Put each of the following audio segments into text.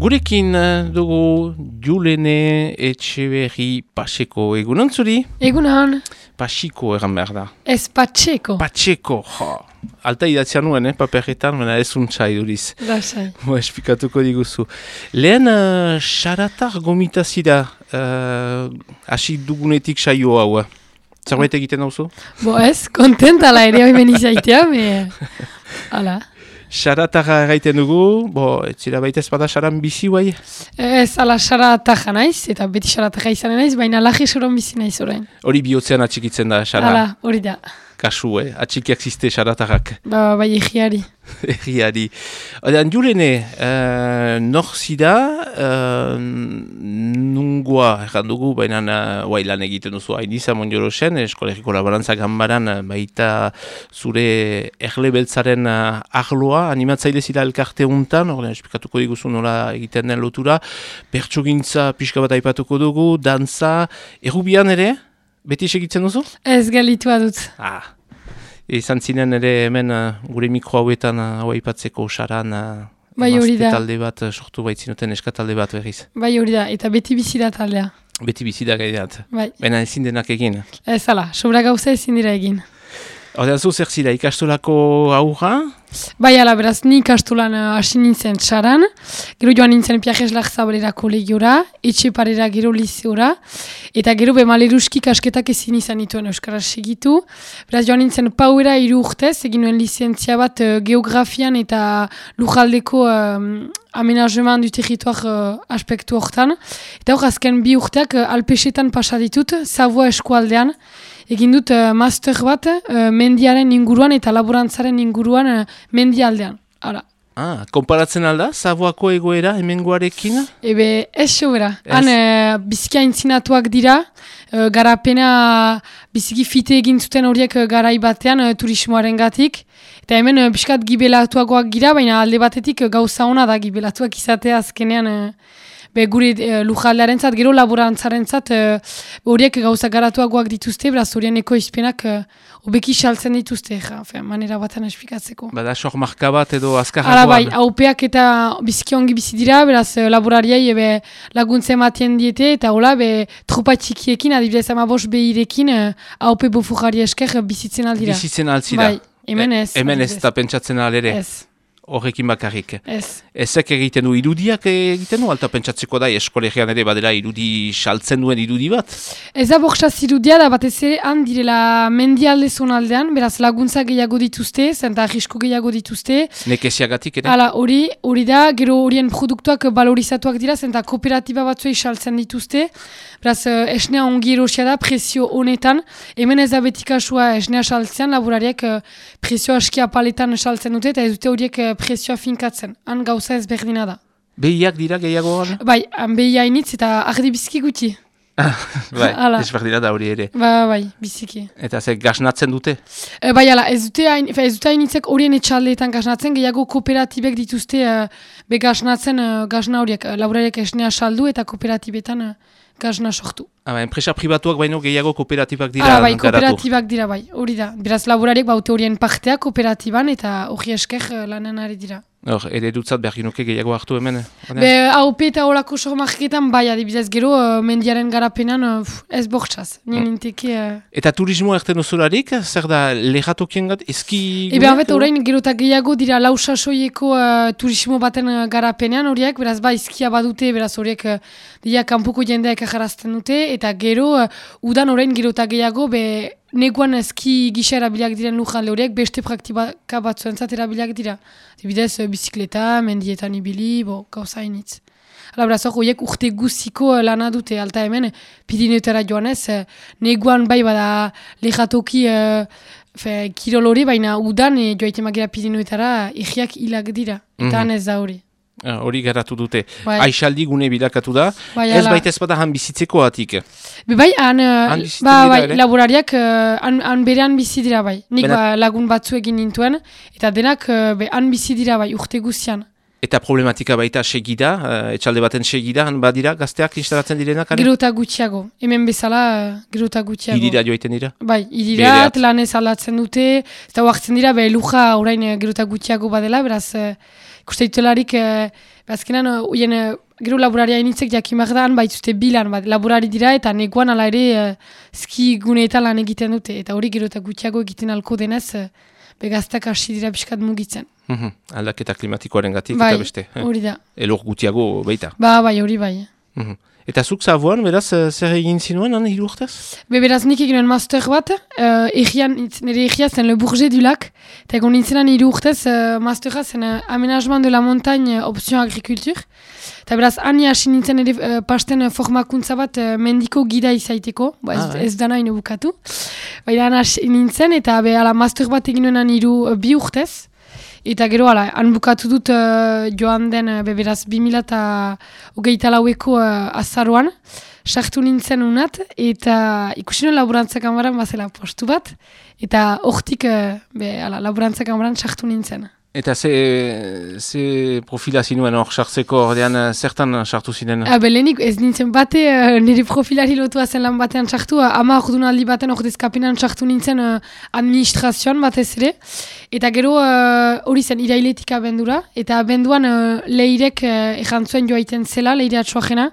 Gurekin eh, dugu Julene Etxeberri Paseko egunon zuri? Egunon, Pasiko egan behar da. ez patxeko. Patxeko, jo. Alta idatzia nuen, eh, paperretan, baina ez untsa iduriz. Lasai. Bo, espikatuko diguzu. Lehen, uh, xaratar gomitazida, uh, hasi dugunetik saio hau. Zerbait egiten dauzu? Bo ez, kontentala ere hoi menizaitea, me... Hala. Xaratarra erraiten dugu, bo, ez zira baita ez bada xaran bizi guai? Ez ala xara taja naiz, eta beti xara taja izan naiz, baina laje soron bizi naiz orain. Hori bihotzean atxikitzen da xara. Hala, hori da. Kasu, eh? Atxikiak ziste xaratarrak. Ba, bai egiari. Erriari. Odean, jurene, uh, nor zida, uh, nungoa, erran dugu, baina uh, lan egiten duzu hain izan monjorosen, eskolegiko laborantza gambaran, uh, baita zure erle beltzaren uh, arloa, animatzaile zira elkarte untan, ordean, esplikatuko diguzu nola egiten den lotura, pertsugintza pixka bat aipatuko dugu, dantza, errubian ere, beti segitzen duzu? Ez galitua dut. Ah, izan zinen ere hemen uh, gure mikro hauetan uh, hau aipatzeko saran uh, Bai, hori da. talde bat sortu baitzinuten eskatalde bat berriz. Bai hori da, eta beti bizi da taldea. Beti bizida gaidat. Bai, Baina ezin denak egin. ez ala, sobra gauza ezin dira egin. Horda zu zer zira ikastolako aurra? Bai, ala, beraz, ni ikastolan uh, hasi nintzen txaran, gero joan nintzen piajeslak zabalera kolegiora, etxe parera gero liseora, eta gero be maleruski kasketak ezin izan nituen Euskaraz segitu. Beraz, joan nintzen pauera hiru urtez, egin nuen lizentzia bat uh, geografian eta lujaldeko um, amenajeman du territoar uh, aspektu hortan. Eta hor, azken bi urteak uh, alpesetan pasa ditut, Savoa eskualdean, Egin dut uh, master bat uh, mendiaren inguruan eta laborantzaren inguruan uh, mendialdean. Hala. Ah, konparatzen alda, Savoako egoera hemengoarekin? Ebe, ez sobera. Han, uh, biziki aintzinatuak dira, uh, garapena biziki fite egin zuten horiek garai batean uh, turismoaren gatik. Eta hemen uh, biskat gibelatuagoak gira, baina alde batetik gauza ona da gibelatuak izatea azkenean uh, be gure uh, lujaldearen zat, gero laborantzaren zat, uh, horiek gauza garatuagoak dituzte, beraz horien ekoizpenak uh, obeki saltzen dituzte, ja, fe, manera batean esplikatzeko. Bada sor marka bat edo Hala azkarragoan? bai, haupeak eta biziki ongi bizi dira, beraz eh, laborariai ebe laguntza ematen diete, eta hola, be tropa txikiekin, adibidez ama bos behirekin, eh, haupe bofujari esker eh, bizitzen aldira. Bizitzen altzira. Bai, hemen ez. E, hemen ez eta pentsatzen alere, Ez, horrekin bakarrik. ez. Ezek egiten du irudiak egiten du, alta pentsatzeko da, eskolegian ere badela irudi saltzen duen irudi bat? Ez da irudia da batez ere han direla mendialde zonaldean, beraz laguntza gehiago dituzte, zenta arrisko gehiago dituzte, Nekeziagatik ere? Hala, hori, hori da, gero horien produktuak valorizatuak dira, zenta kooperatiba batzuei saltzen dituzte. Beraz, eh, esnea ongi erosia da, prezio honetan. Hemen ez da betikasua esnea saltzean, laborariak eh, prezio aski apaletan saltzen dute, eta ez dute horiek prezioa finkatzen. Han gauza ez berdina da. Behiak dira gehiagoan? Bai, han behi hainitz eta ardi biziki gutxi. bai, Hala. ezberdina da hori ere. Ba, bai, biziki. Eta ze gasnatzen dute? E, bai, ala, ez dute hain- fe, ez dute hainitzek horien etxaldeetan gaznatzen, gehiago kooperatibek dituzte uh, be gaznatzen uh, gazna horiek, uh, laborariak esnea saldu eta kooperatibetan uh, gazna sortu. Aba, enpresa pribatuak baino gehiago kooperatibak dira Hala, bai, garatu. kooperatibak dira, bai, hori da. Beraz, laborariak baute horien partea kooperatiban eta hori esker uh, lanen ari dira. Hor, ere dutzat behar ginuke gehiago hartu hemen. eh? Be, AOP eta horako sormarketan, bai, adibidez, gero uh, mendiaren garapenan uh, pff, ez bortxaz. Nien inteke... Uh, Eta turismo erten uzularik, zer da lehatokien gat, eski... Ebe, hafet, orain gero eta gehiago dira lau sasoieko uh, turismo baten uh, garapenean horiek, beraz, ba, izkia badute, beraz, horiek uh, dira kanpoko jendeak ajarazten dute, eta gero, uh, udan orain gero eta gehiago, be, neguan eski gisa erabiliak diren lujalde horiek, beste praktika batzuentzat erabiliak dira. Dibidez, uh, bizikleta, mendietan ibili, bo, gauza hainitz. Hala, beraz, hor, horiek urte guziko uh, lana dute, alta hemen, Pirineotara joanez, uh, neguan bai bada lehatoki fe, kirol hori, baina udan e, joaiten magira Pirineotara ihiak hilak dira. Eta Mhm. han ez da hori. Ah, Hori garatu dute. Bai. Aixaldi gune bilakatu da. Bai, Ez baita ez bada han bizitzeko atik. Be bai, han, uh, Han ba, dira bai, ere? laborariak uh, han, han berean bizi dira bai. Nik ba, lagun batzu egin nintuen, eta denak uh, be, han bizi dira bai, urte guzian. Eta problematika baita segida, uh, etxalde baten segida, han badira, gazteak instalatzen direnak? Gero eta gutxiago. Hemen bezala, uh, gero eta gutxiago. Irira joiten dira. Bai, Bereat. irirat, lanez aldatzen dute, eta huartzen dira, be, luja orain eh, gero eta gutxiago badela, beraz, eh, ikuste ditularik, e, bazkenan, uien, e, gero laburaria initzek jakimak daan, baituzte bilan, bat, laburari dira, eta neguan ala ere e, ski guneetan lan egiten dute, eta hori gero eta gutxiago egiten alko denez, e, begaztak hasi dira biskat mugitzen. Mm Aldaketa klimatikoaren gatik bai, eta beste. eh? hori da. Elor gutiago baita. Ba, bai, hori bai. Mhm. Eta zuk zabuan, beraz, zer egin zinuen, han, hiru urtez? Be, beraz nik eginen master bat, uh, egian, nire egia zen Le Bourget du Lac, eta egon nintzenan hiru urtez uh, mastera zen uh, Aménagement de la Montagne uh, Option Agriculture. Eta beraz, ani hasi nintzen ere uh, pasten formakuntza bat uh, mendiko gida izaiteko, ba, ez, Ah, ez dana ino bukatu. Baina han hasi nintzen, eta be, ala, master bat eginen hiru uh, bi urtez. Eta gero, ala, han bukatu dut uh, joan den, uh, be, beraz, 2000 eta hogeita laueko uh, azaroan, sartu nintzen unat, eta ikusi nuen laburantzak amaran bazela postu bat, eta hortik, uh, be, ala, laburantzak amaran sartu nintzen. Eta ze, ze profila zinuen hor sartzeko ordean eh, zertan sartu ziren? Ah, belenik ez nintzen bate, uh, nire profilari lotua zen lan batean sartu, uh, ama ordunaldi baten ordezkapenan sartu nintzen uh, administrazioan batez ere. Eta gero uh, hori zen irailetik abendura, eta abenduan uh, leirek uh, ejantzuen joaiten zela, leire atxoajena,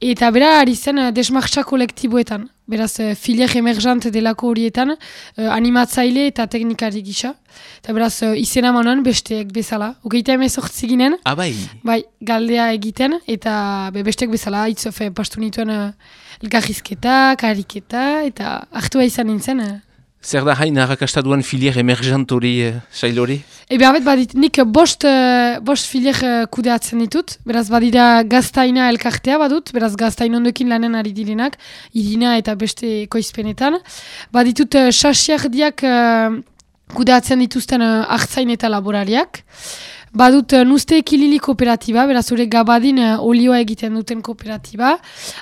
eta bera ari zen uh, desmartxa kolektiboetan. Beraz, uh, filier emergent delako horietan, uh, animatzaile eta teknikari gisa. Eta beraz, izena manuan besteek bezala. Ogeita emez ginen, Ah, bai. Galdea egiten, eta be, bestek bezala, hitz, fe, pastu nituen elkarrizketa, kariketa, eta hartua izan nintzen. Zer da hain harrakasta duen filier emergent hori, eh, sail hori? Ebe, abet, badit, nik bost, uh, bost filier kudeatzen ditut, beraz badira gaztaina elkartea badut, beraz gaztain ondokin lanen ari direnak, irina eta beste koizpenetan. Baditut sasiardiak uh, kudeatzen dituzten hartzain eta laborariak. Badut uh, nuzte ekilili kooperatiba, beraz hori gabadin uh, olioa egiten duten kooperatiba,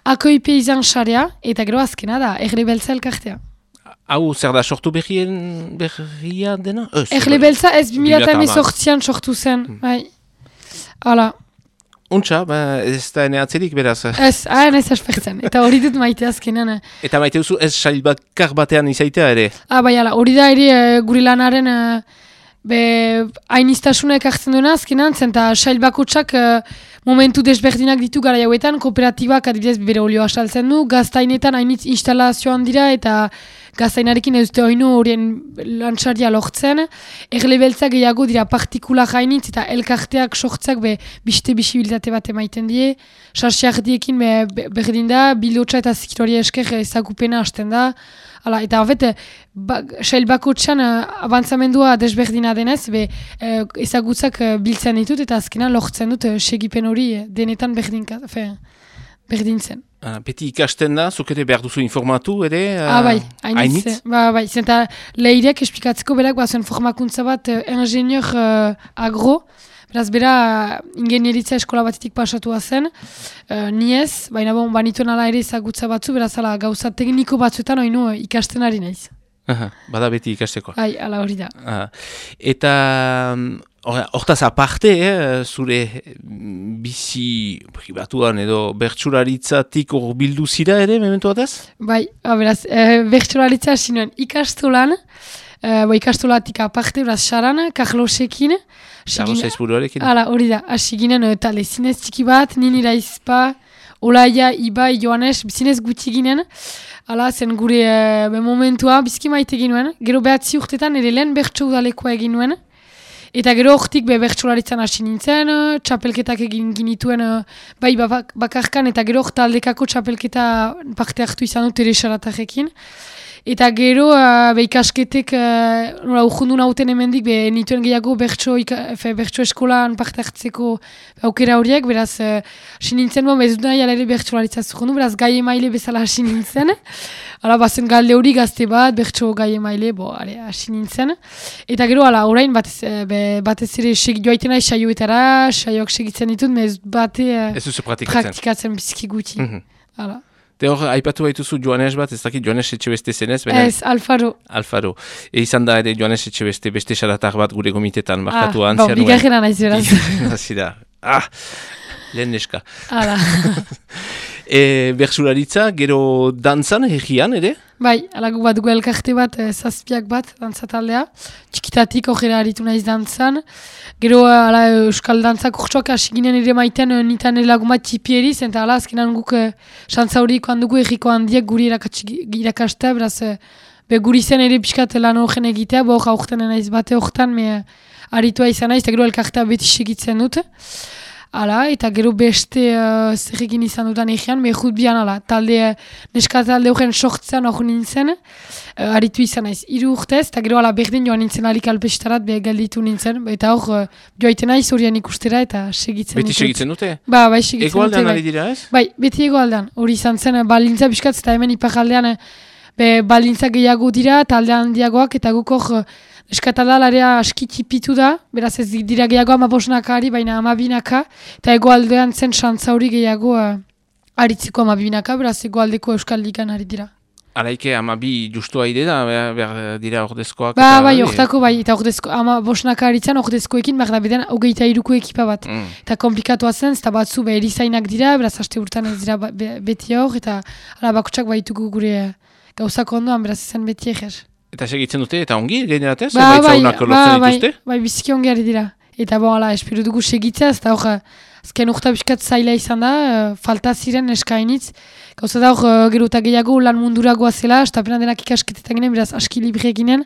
akoi peizan xarea, eta gero azkena da, erre beltza elkartea. Hau, zer da sortu berrien berria dena? Ez, Erre beltza ez 2008an 2018an sortu zen, bai. Hala, Untxa, ba, ez da ene atzerik beraz. ez, haen ez aspertzen, eta hori dut maite azkenan. eh. Eta maite duzu ez sail bakar batean izaitea ere. Ah, bai, hala, hori da ere eh, gure lanaren eh, be, hainiztasunak hartzen duena azkenan, zen eta sail bakotsak eh, momentu desberdinak ditu gara jauetan, kooperatibak adibidez bere olioa saltzen du, gaztainetan hainitz instalazioan dira eta gaztainarekin ez dute oinu horien lantxaria lortzen, erle beltzak gehiago dira partikula hainitz eta elkarteak sortzak be, biste bisibilitate bat emaiten die, sarsiardiekin be, be, berdin da, bilotxa eta zikiroria esker ezagupena hasten da, Hala, eta hafet, ba, sail bakotxan uh, abantzamendua desberdina denez, be, eh, ezagutzak eh, biltzen ditut eta azkenan lortzen dut eh, segipen hori eh, denetan berdinka, fe, berdintzen. Ah, beti ikasten da, zuk ere behar duzu informatu ere. Ah, bai, hainitz? Ba, bai, zenta lehireak esplikatzeko berak bazen formakuntza bat uh, ingenieur eh, agro, beraz bera ingenieritza eskola batetik pasatua zen, uh, ni ez, baina bon, banituen ala ere ezagutza batzu, beraz ala gauza tekniko batzuetan oinu uh, ikasten ari naiz. Aha, bada beti ikasteko. Ai, ala hori da. Ah, eta mm, hor- hortaz aparte, eh, zure bizi pribatuan edo bertsularitzatik hor bildu zira ere, memento batez? Bai, ba, beraz, e, bertsolalitza hasi nuen ikastolan, e, bo, ikastolatik aparte, beraz, saran, Carlosekin. Hasi Carlos ginen- Aizburuarekin? Hala, hori da, hasi ginen e, tale zinez txiki bat, nini raizpa, Olaia, Ibai, Joanes, zinez gutxi ginen. Hala, zen gure e, be, momentua, bizki maite ginuen. Gero behatzi urtetan, ere lehen bertso udalekoa egin nuen. Eta gero hortik be bertsolaritzan hasi nintzen, eh, txapelketak egin ginituen eh, bai babak- bakarkan eta gero taldekako txapelketa parte hartu izan dut ere saratarekin. Eta gero uh, be ikasketek uh, nola urjundu nauten hemendik be nituen gehiago bertso, fe, bertso eskolan parte hartzeko aukera horiek, beraz uh, hasi nintzen bon, ez dut nahi ala ere bertsolaritza zurrundu, beraz gai emaile bezala hasi nintzen. Hala, bazen galde hori gazte bat, bertso gai emaile, bo, ale, hasi nintzen. Eta gero, ala, orain batez, eh, be, batez ere seg, joaiten nahi saioetara, saioak segitzen ditut, mez bate eh, duzu praktikatzen. praktikatzen bizki guti. Mhm. Hala. Te hor, aipatu baituzu Joanes bat, ez dakit Joanes etxebeste zenez, baina Ez, Alfaro. Alfaro. E izan da ere Joanes etxebeste beste saratar bat gure komitetan markatu ah, antzian bon, bigarrena naiz beraz. Hasi da. Ah, lehen neska. Hala. E, Bersularitza, gero dantzan, egian, ere? Bai, alagu bat dugu elkarte bat, e, zazpiak bat, dantzataldea. Txikitatik ojera aritu naiz dantzan. Gero, ala, euskal dantzak urtsuak hasi ginen ere maiten e, nitan elagun bat txipieri, zenta ala, azkenan guk e, xantza horiko handugu egiko handiek guri irakastea, beraz, e, be guri zen ere pixkat lan horren egitea, bo hor naiz bate horretan, me aritua izan naiz, eta gero elkartea beti segitzen dut. Hala, eta gero beste uh, zerrekin izan dutan egean, mehut bian, ala, talde, uh, neska talde horren sortzen hor nintzen, uh, aritu izan naiz, iru urtez, eta gero ala berdin joan nintzen alik alpestarat, be galditu nintzen, eta hor, uh, joaiten naiz horian ikustera, eta segitzen Beti segitzen dute? Ba, bai, segitzen ego dute. Egoaldean bai. ari dira ez? Bai, beti egoaldean, hori izan zen, balintza biskatz, eta hemen ipakaldean, be, balintza gehiago dira, taldean diagoak, eta gukok, Eskatalalarea aski tipitu da, beraz ez dira gehiago amabosnaka ari, baina amabinaka, eta egoaldean zen xantza hori gehiago uh, aritziko amabinaka, beraz egoaldeko euskal ligan ari dira. Araike amabi justu aire da, behar dira ordezkoak? Ba, bai, ortako bai, eta ordezko, ama bosnaka aritzen ordezkoekin, behar da beden, hogeita iruko ekipa bat. Mm. Eta komplikatu zen, eta batzu be erizainak dira, beraz haste urtan ez dira ba, beti hor, eta ala bakotsak baitugu gure gauzako ondoan, beraz ezen beti eger. Eta segitzen dute, eta ongi, generatez? Ba, bai, ba, bai, bai, biziki ongi ari dira. Eta bon, ala, espero dugu segitzea, ez da hor, azken urta biskat zaila izan da, uh, falta ziren eskainitz. Gauza da hor, uh, gero eta gehiago lan mundura goazela, estapenan denak ikasketetan ginen, beraz aski libre ginen.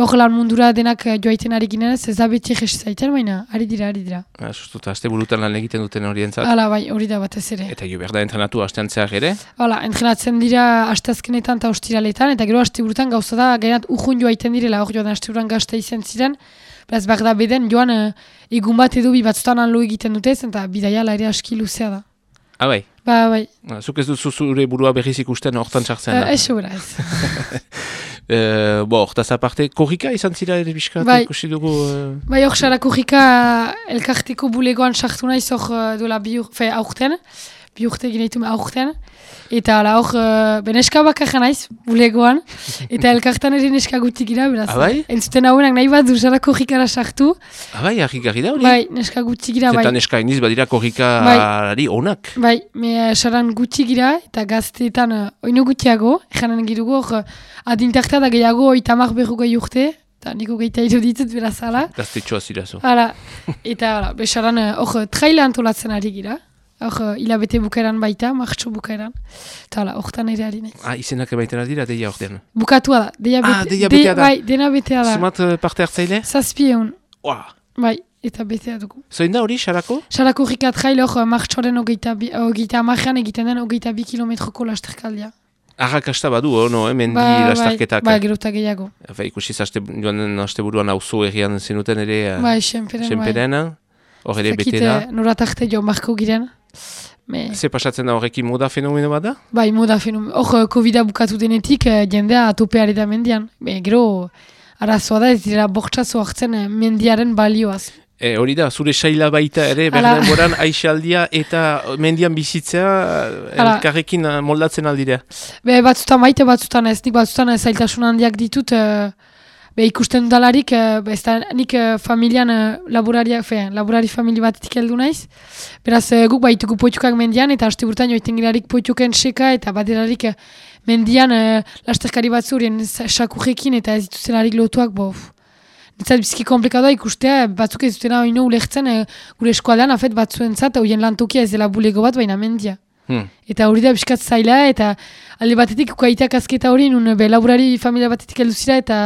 Hor lan mundura denak uh, joaiten ari ginen, ez da beti egesi zaiten, baina ari dira, ari dira. Ba, sustu, eta azte burutan lan egiten duten hori entzat. Hala, bai, hori da batez ere. Eta jo behar da entrenatu hastean zehar ere? Hala, entrenatzen dira hasteazkenetan eta ostiraletan, eta gero haste burutan gauza da, gainat uhun joaiten direla, hor joan haste buruan gazte izan ziren, Beraz, behar beden, joan uh, egun bat edo bi batzutan anlo egiten dute, eta bidaia ere aski luzea da. Ah, bai? Ba, bai. Ah, zuk ez duzu zure burua berriz ikusten hortan txartzen da? Uh, ez, ez. Uh, bo, hortaz aparte, korrika izan zira ere bizkat, bai. ikusi dugu... Uh... Bai, hor xara korrika elkarteko bulegoan sartu nahi zor uh, duela bi fe, aurten, bi urte gineitu aurten. Eta ala hor, uh, beneska bakarra naiz, bulegoan, eta elkartan ere neska gutik gira, beraz. Abai? Entzuten hauenak nahi bat duzara korrikara sartu. Abai, ahik gari da hori? Bai, neska gutik gira, bai. Eta neska iniz badira korrikarari bai. onak. Bai, me uh, saran gutik gira, eta gazteetan uh, oino gutiago, janen girugu hor, uh, adintarta da gehiago, oitamak berruga urte, eta niko gehieta iruditut beraz ala. Gaztetxoa zirazo. Hala, eta hala, besaran hor, uh, traila antolatzen ari gira. Hor, uh, hilabete bukaeran baita, martxo bukaeran. Eta hala, hortan ere ari nahi. Ah, izenak baita dira, deia ordean. Bukatua da. Deia ah, deia betea da. Bai, dena betea da. Sumat uh, parte hartzaile? Zazpi egun. Oa. Bai, eta betea dugu. Zoin da hori, xarako? Xarako rikat jail hor, martxoren ogeita, ogeita amarrean egiten den ogeita bi kilometroko lasterkaldia. Arrakasta badu, oh, no, eh, mendi ba. Bai, geruta gehiago. Ba, ikusi zaste, joan den aste buruan hau zo egian zenuten ere. Bai, xemperen, bai. Xemperena, hor ere bete da. Nuratarte jo marko giren. Me... Ze pasatzen da horrekin moda fenomeno bat da? Bai, moda fenomeno. Hor, COVID-a bukatu denetik, eh, jendea atopeare da mendian. Me, gero, arazoa da ez dira bortxazo hartzen eh, mendiaren balioaz. E, hori da, zure saila baita ere, berden boran aixaldia eta mendian bizitzea elkarrekin moldatzen aldira. Be, batzutan baita, batzutan ez, nik batzutan zailtasun handiak ditut, Be, ikusten dalarik, uh, ez da, nik uh, familian uh, laboraria, fe, laborari famili batetik heldu naiz. Beraz, uh, guk baituko poitukak mendian, eta haste burtan joiten girarik poituken seka, eta baderarik uh, mendian uh, lasterkari batzu horien sakurrekin, eta ez dituzen harik lotuak, bo. Nitzat bizki komplikatoa ikustea, batzuk ez dutena hori ulertzen, gure eskualean, afet batzuen zat, horien lantokia ez dela bulego bat, baina mendia. Hmm. Eta hori da biskat zaila, eta alde batetik ukaitak azketa hori, nun be, laborari familia batetik heldu zira, eta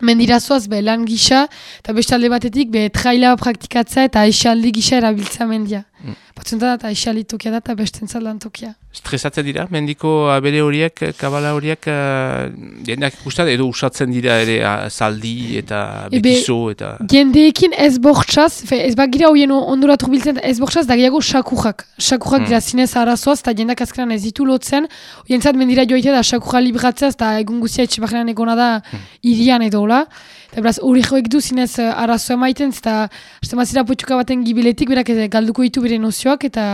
Mendirazoaz be lan gisa, eta bestalde batetik be traila praktikatza eta aixaldi gisa erabiltza mendia. Mm. Batzuntan da, eta tokia da, eta bestentzat lan tokia. Stresatzen dira, mendiko abere horiek, kabala horiek, uh, jendeak ikustat, edo usatzen dira ere uh, zaldi eta betizo eta... Jendeekin ez bortxaz, ez bagira horien onduratu biltzen, ez bortxaz, da gehiago sakujak. Sakujak mm. dira zinez arazoaz, eta jendak azkeran ez ditu lotzen, horien zat mendira joitea da sakuja libratzea, eta egun guztia etxe egona da mm. irian edo, la. Eta beraz, hori joek du zinez uh, arazo emaiten, eta haste mazira potxuka baten gibiletik, berak galduko ditu bere nozioak, eta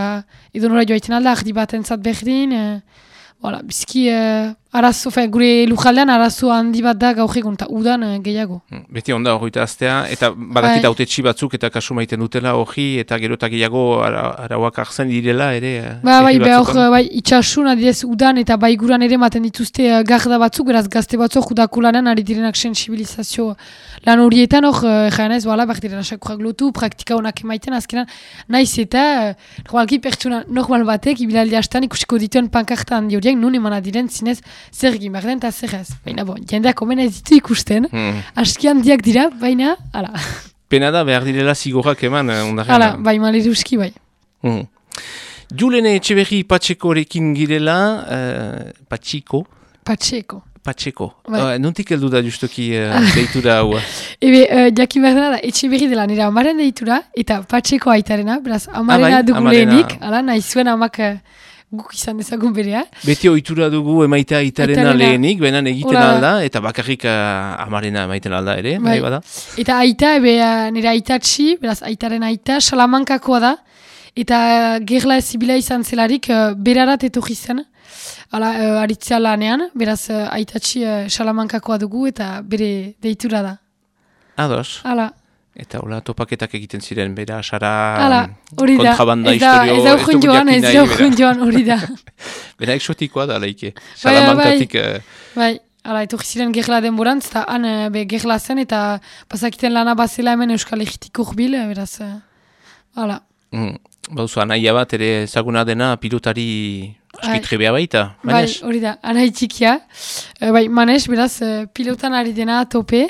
edo nora joaiten alda, ahdi bat entzat berdin. Uh, voilà, bizki, uh, arazo, fe, gure lujaldean arazo handi bat da gaur egun, eta udan eh, gehiago. Mm, Beti onda horita aztea, eta badakit Bai. autetxi batzuk eta kasu maiten dutela hori, eta gero eta gehiago ara, arauak hartzen direla ere. eh, Ba, bai, herri be, hor, batzutan. bai, itxasun adidez udan eta bai guran ere maten dituzte uh, garda batzuk, beraz gazte batzuk udako lanen ari direnak sensibilizazio lan horietan hor, uh, jaen ez, bala, behar direna sakurak lotu, praktika honak emaiten, azkenan, naiz eta, uh, normalki pertsona normal batek, ibilaldi hastan ikusiko dituen pankarta handi horiek, nun emana diren zinez, zer egin behar den eta zer ez. Baina, bon, jendeak omen ez ditu ikusten, Hmm. aski handiak dira, baina, ala, Pena da behar direla zigorrak eman eh, ondaren. ala, bai, maleruski, bai. Mm. Julene Etxeberri Patxekorekin girela, uh, Patxiko, Patxeko. Patxeko. Bai. Uh, nontik heldu da justuki uh, deitura hau? Ebe, uh, jakin behar dena da, etxe berri dela nire amaren deitura, eta patxeko aitarena, beraz, amarena bai, dugu lehenik, ala, nahi zuen amak eh, guk izan dezagun berea. Beti ohitura dugu emaitea itarena lehenik, benan egiten Hola. alda, eta bakarrik uh, amarena emaiten alda ere, bai, bada. Eta aita, ebe, uh, nire aitatxi, beraz, aitaren aita, salamankakoa da, eta uh, gerla ezibila izan zelarik, uh, berarat etorri zen, ala, uh, aritzea lanean, beraz, uh, aitatxi uh, salamankakoa dugu, eta bere deitura da. Ados, Ala, eta hola topaketak egiten ziren, bera, sara, ala, hori da, kontrabanda ez da, historio, ez da urjun joan, ez da urjun joan, hori da. Bera exotikoa da, laike. bai, bai. Salamankatik, eh, Bai, ala, etorri ziren gerla denborantz, eta han eh, be, gerla zen, eta pasakiten lana bazela hemen Euskal Egitik urbil, eh, beraz, eh, ala. mm, bauzu, anaia bat ere ezaguna dena pilotari Bai. askitrebea baita, Bai, Manes? hori da, anai txikia. Bai, manes, beraz, pilotan ari dena tope,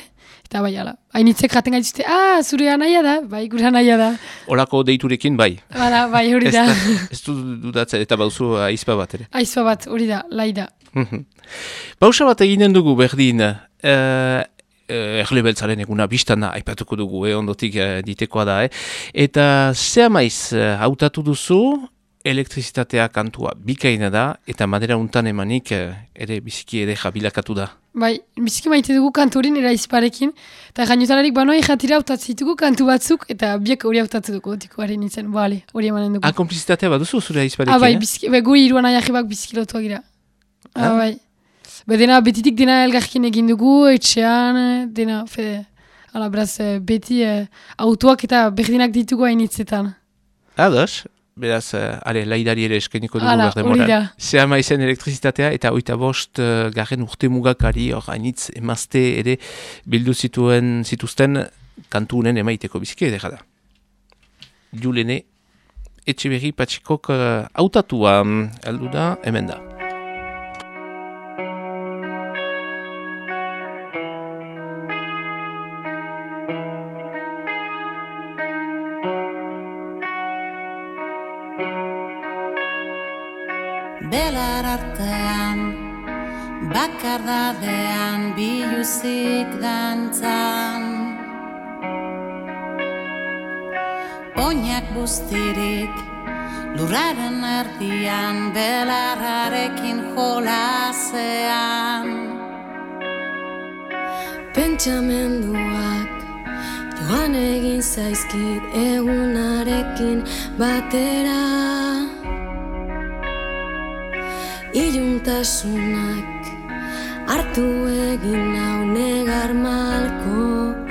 eta bai, ala. Hainitzek jaten gaituzte, ah, zure anaia da, bai, gure anaia da. Olako deiturekin bai. Ala, bai, hori da. ez du dudatzen, eta bauzu aizpa bat ere. Aizpa bat, hori da, lai da. Mhm. Bausa bat eginen dugu berdin, uh, erle beltzaren eguna biztana aipatuko dugu, eh, ondotik uh, ditekoa da, eh. Eta zea maiz, uh, hautatu duzu, elektrizitatea kantua bikaina da, eta madera untan emanik uh, ere biziki ere jabilakatu da. Bai, biziki maite dugu kantu hori nire aizparekin, eta gainotararik banoi jatira ditugu kantu batzuk, eta biek hori hautatu dugu, hori nintzen, bale, hori emanen dugu. Ah, komplizitatea baduzu zure aizparekin, Ah, bai, eh? bizki, bai, guri iruan aiakibak biziki lotuak gira. Ah, Ah. bai. Be, dena, betitik dena elgarkin egin dugu, etxean, eh, dena, fede. Hala, beraz, eh, beti eh, autoak eta berdinak ditugu hainitzetan. Ados, beraz, uh, are, laidari ere eskeniko dugu berde da. Zea maizen elektrizitatea eta oita bost uh, garren urte mugakari hor hainitz emazte ere bildu zituen zituzten kantunen emaiteko biziki edera da. Julene, etxe berri patxikok uh, autatua, mm, heldu da, hemen da. Bakardadean biluzik dantzan. Oinak bustirik, lurraren erdian, belarrarekin jolasean. Pentsamenduak joan egin zaizkit egunarekin batera Iluntasunak hartu egin nau negar malkoak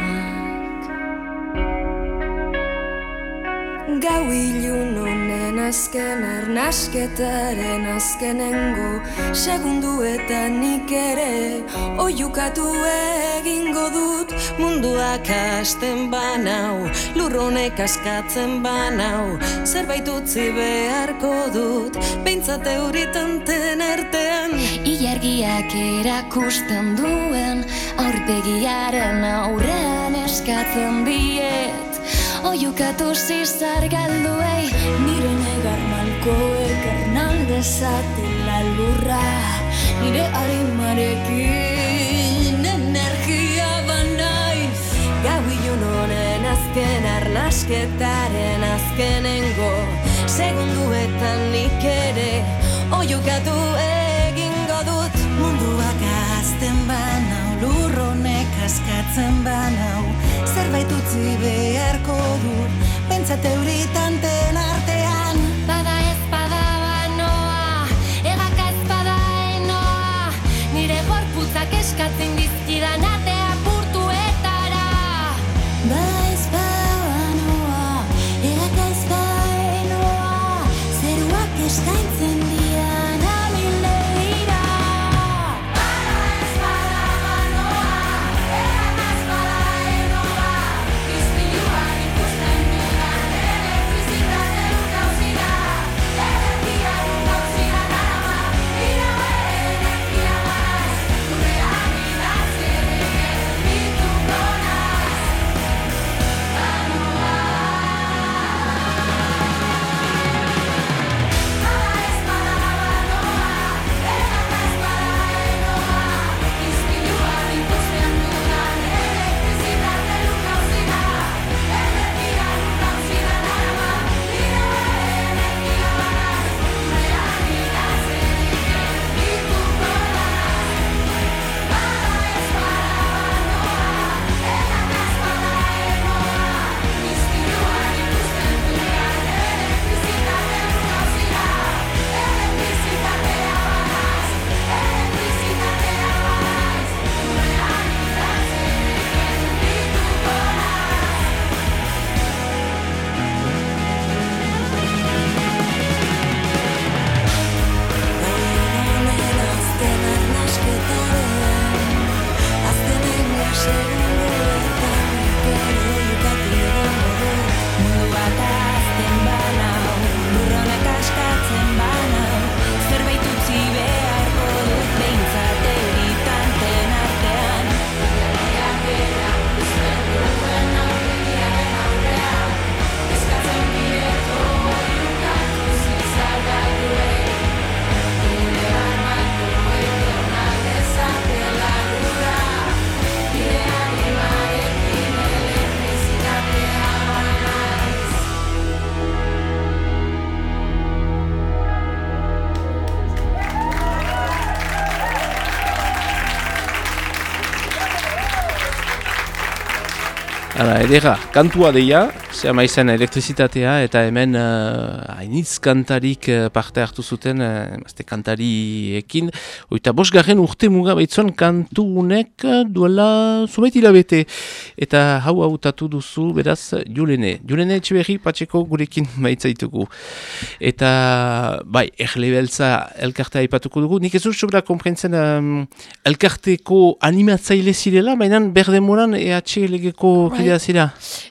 Gau ilun honen azken arnasketaren azkenengo Segunduetan nik ere oiukatu egingo dut. Munduak hasten banau, lurronek askatzen banau Zerbait utzi beharko dut, behintzat euritanten artean. Ilargiak erakusten duen aurpegiaren aurrean eskatzen diet Oiukatu zizar galduei Nire negar malkoek ernalde zatela lurra. Nire harimarekin energia banaiz Gau ilun honen azken arnasketaren azkenengo. Segunduetan nik ere oiukatu egingo eskatzen banau Zerbait utzi beharko du Bentsat euritan ten artean. Bada ez bada banoa Egaka ez enoa Nire gorputzak eskatzen dizu edera, kantua deia, zea maizen elektrizitatea eta hemen uh, hainitz kantarik uh, parte hartu zuten, uh, emazte kantariekin, oita bosgarren urte muga baitzuan kantu unek uh, duela zumait hilabete. Eta hau hautatu duzu, beraz, Julene. Julene etxeberri patxeko gurekin baitzaitugu. Eta, bai, erle beltza elkartea aipatuko dugu. Nik ez dut sobra komprentzen um, elkarteko animatzaile zirela, baina berdemoran EH legeko Bai. kidea zira.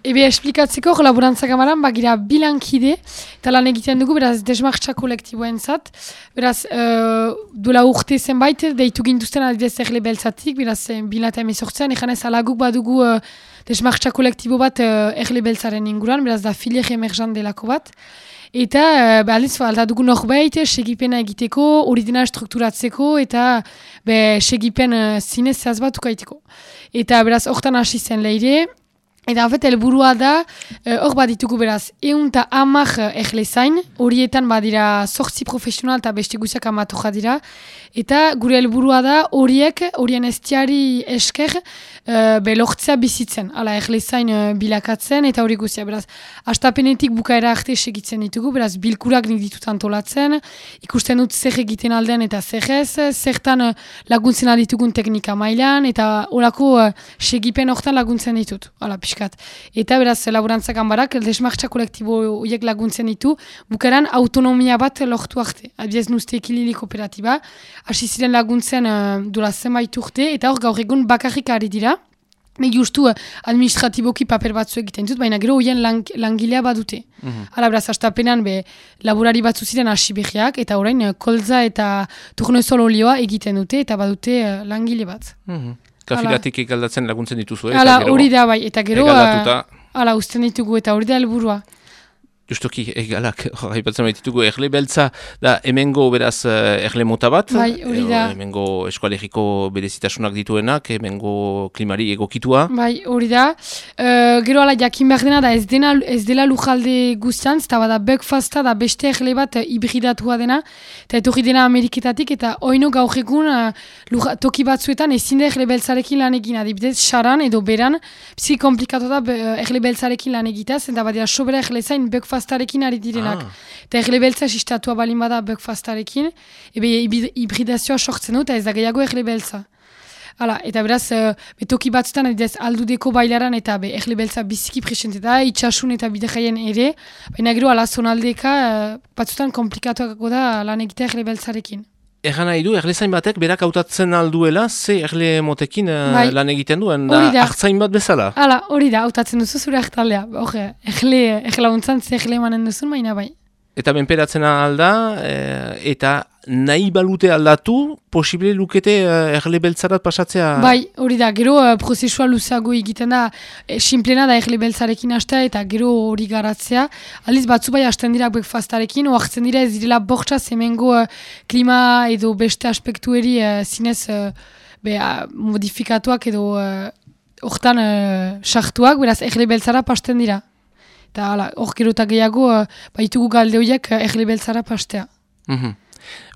Ebe esplikatzeko laborantza kamaran bagira bilankide eta lan egiten dugu beraz desmartza kolektiboen zat. Beraz, uh, duela urte zenbait deitu gintuzten adidez erle beltzatik, beraz eh, bila eta emezortzean, egan ez alaguk badugu uh, desmartza kolektibo bat uh, erle beltzaren inguruan, beraz da filier emerjan delako bat. Eta uh, be, aliz dugu norbait segipena egiteko, hori dena strukturatzeko eta be, segipen uh, zinez zehaz bat ukaiteko. Eta beraz, hortan hasi zen leire, Eta hafet, helburua da, eh, hor bat ditugu beraz, eun eta amak erlezain, horietan badira sortzi profesional eta beste guziak amatoja dira, eta gure helburua da horiek, horien estiari esker, uh, be lortzea bizitzen, ala erlezain uh, bilakatzen, eta hori guzia, beraz, astapenetik bukaera arte segitzen ditugu, beraz, bilkurak nik ditut antolatzen, ikusten dut zer egiten alden eta zer ez, zertan uh, laguntzen ditugun teknika mailan, eta horako uh, segipen hortan laguntzen ditut, ala pixkat. Eta beraz, laborantzakan barak, desmartza kolektibo horiek laguntzen ditu, bukaran autonomia bat lortu arte. Adibidez, nuzte ekilili kooperatiba, hasi ziren laguntzen uh, dola zenbait urte, eta hor gaur egun bakarrik ari dira, Nik justu uh, administratiboki paper batzu egiten dut, baina gero hoien lang, langilea badute. Mm Hala, beraz, astapenean be, laborari batzu ziren hasi behiak, eta orain uh, kolza eta turnesol olioa egiten dute, eta badute uh, langile bat. Mhm. Kafilatik egaldatzen laguntzen dituzu, eh? Hala, hori da bai, eta gero... egalatuta. uh, Hala, usten ditugu, eta hori da helburua. Justoki, egalak, haipatzen baititugu, erle beltza, da, hemengo beraz eh, erle mota bat, Bai, hori da. eh, hemengo eskualeriko berezitasunak dituenak, hemengo klimari egokitua, Bai, hori da. Uh, gero ala jakin behar dena da ez, dena, ez dela lujalde guztian, eta bada breakfasta da beste erle bat uh, hibridatua dena, eta etorri dena Ameriketatik, eta oino gaur egun uh, toki batzuetan ezin da erle beltzarekin lan egin, adibidez, saran edo beran, psi komplikatu da erle beltzarekin lan egitaz, eta badira sobera erle zain breakfastarekin ari direnak. Ah. Eta erle beltza sistatua balin bada breakfastarekin, ebe hibrid- hibridazioa sortzen du, eta ez da gehiago erle beltza. Hala, eta beraz, uh, betoki batzutan, adidez, aldudeko bailaran eta be, erle beltza biziki presente da, itxasun eta bide jaien ere, baina gero ala zonaldeka, uh, batzutan komplikatuako da lan egitea erle beltzarekin. Egan nahi du, erlezain batek berak hautatzen alduela, ze erle motekin eh, Bai. lan egiten duen, da. hartzain bat bezala. Hala, hori da, hautatzen duzu zure hartaldea. Hor, erle, erle launtzan, ze erle emanen duzun, baina bai. Eta menperatzen alda, eh, eta nahi balute aldatu, posible lukete beltzarat pasatzea. Bai, hori da, gero uh, prozesua luzeago egiten da, e, simplena da erle beltzarekin hastea eta gero hori garatzea. Aliz batzu bai hasten dira breakfastarekin, oartzen dira ez direla bortxa zemengo uh, klima edo beste aspektueri uh, zinez uh, be, uh, modifikatuak edo uh, hortan uh, sartuak, beraz erle pasten dira. Eta hala, hor gero eta gehiago, uh, baitugu galde horiek uh, erle beltzara pastea. Mhm.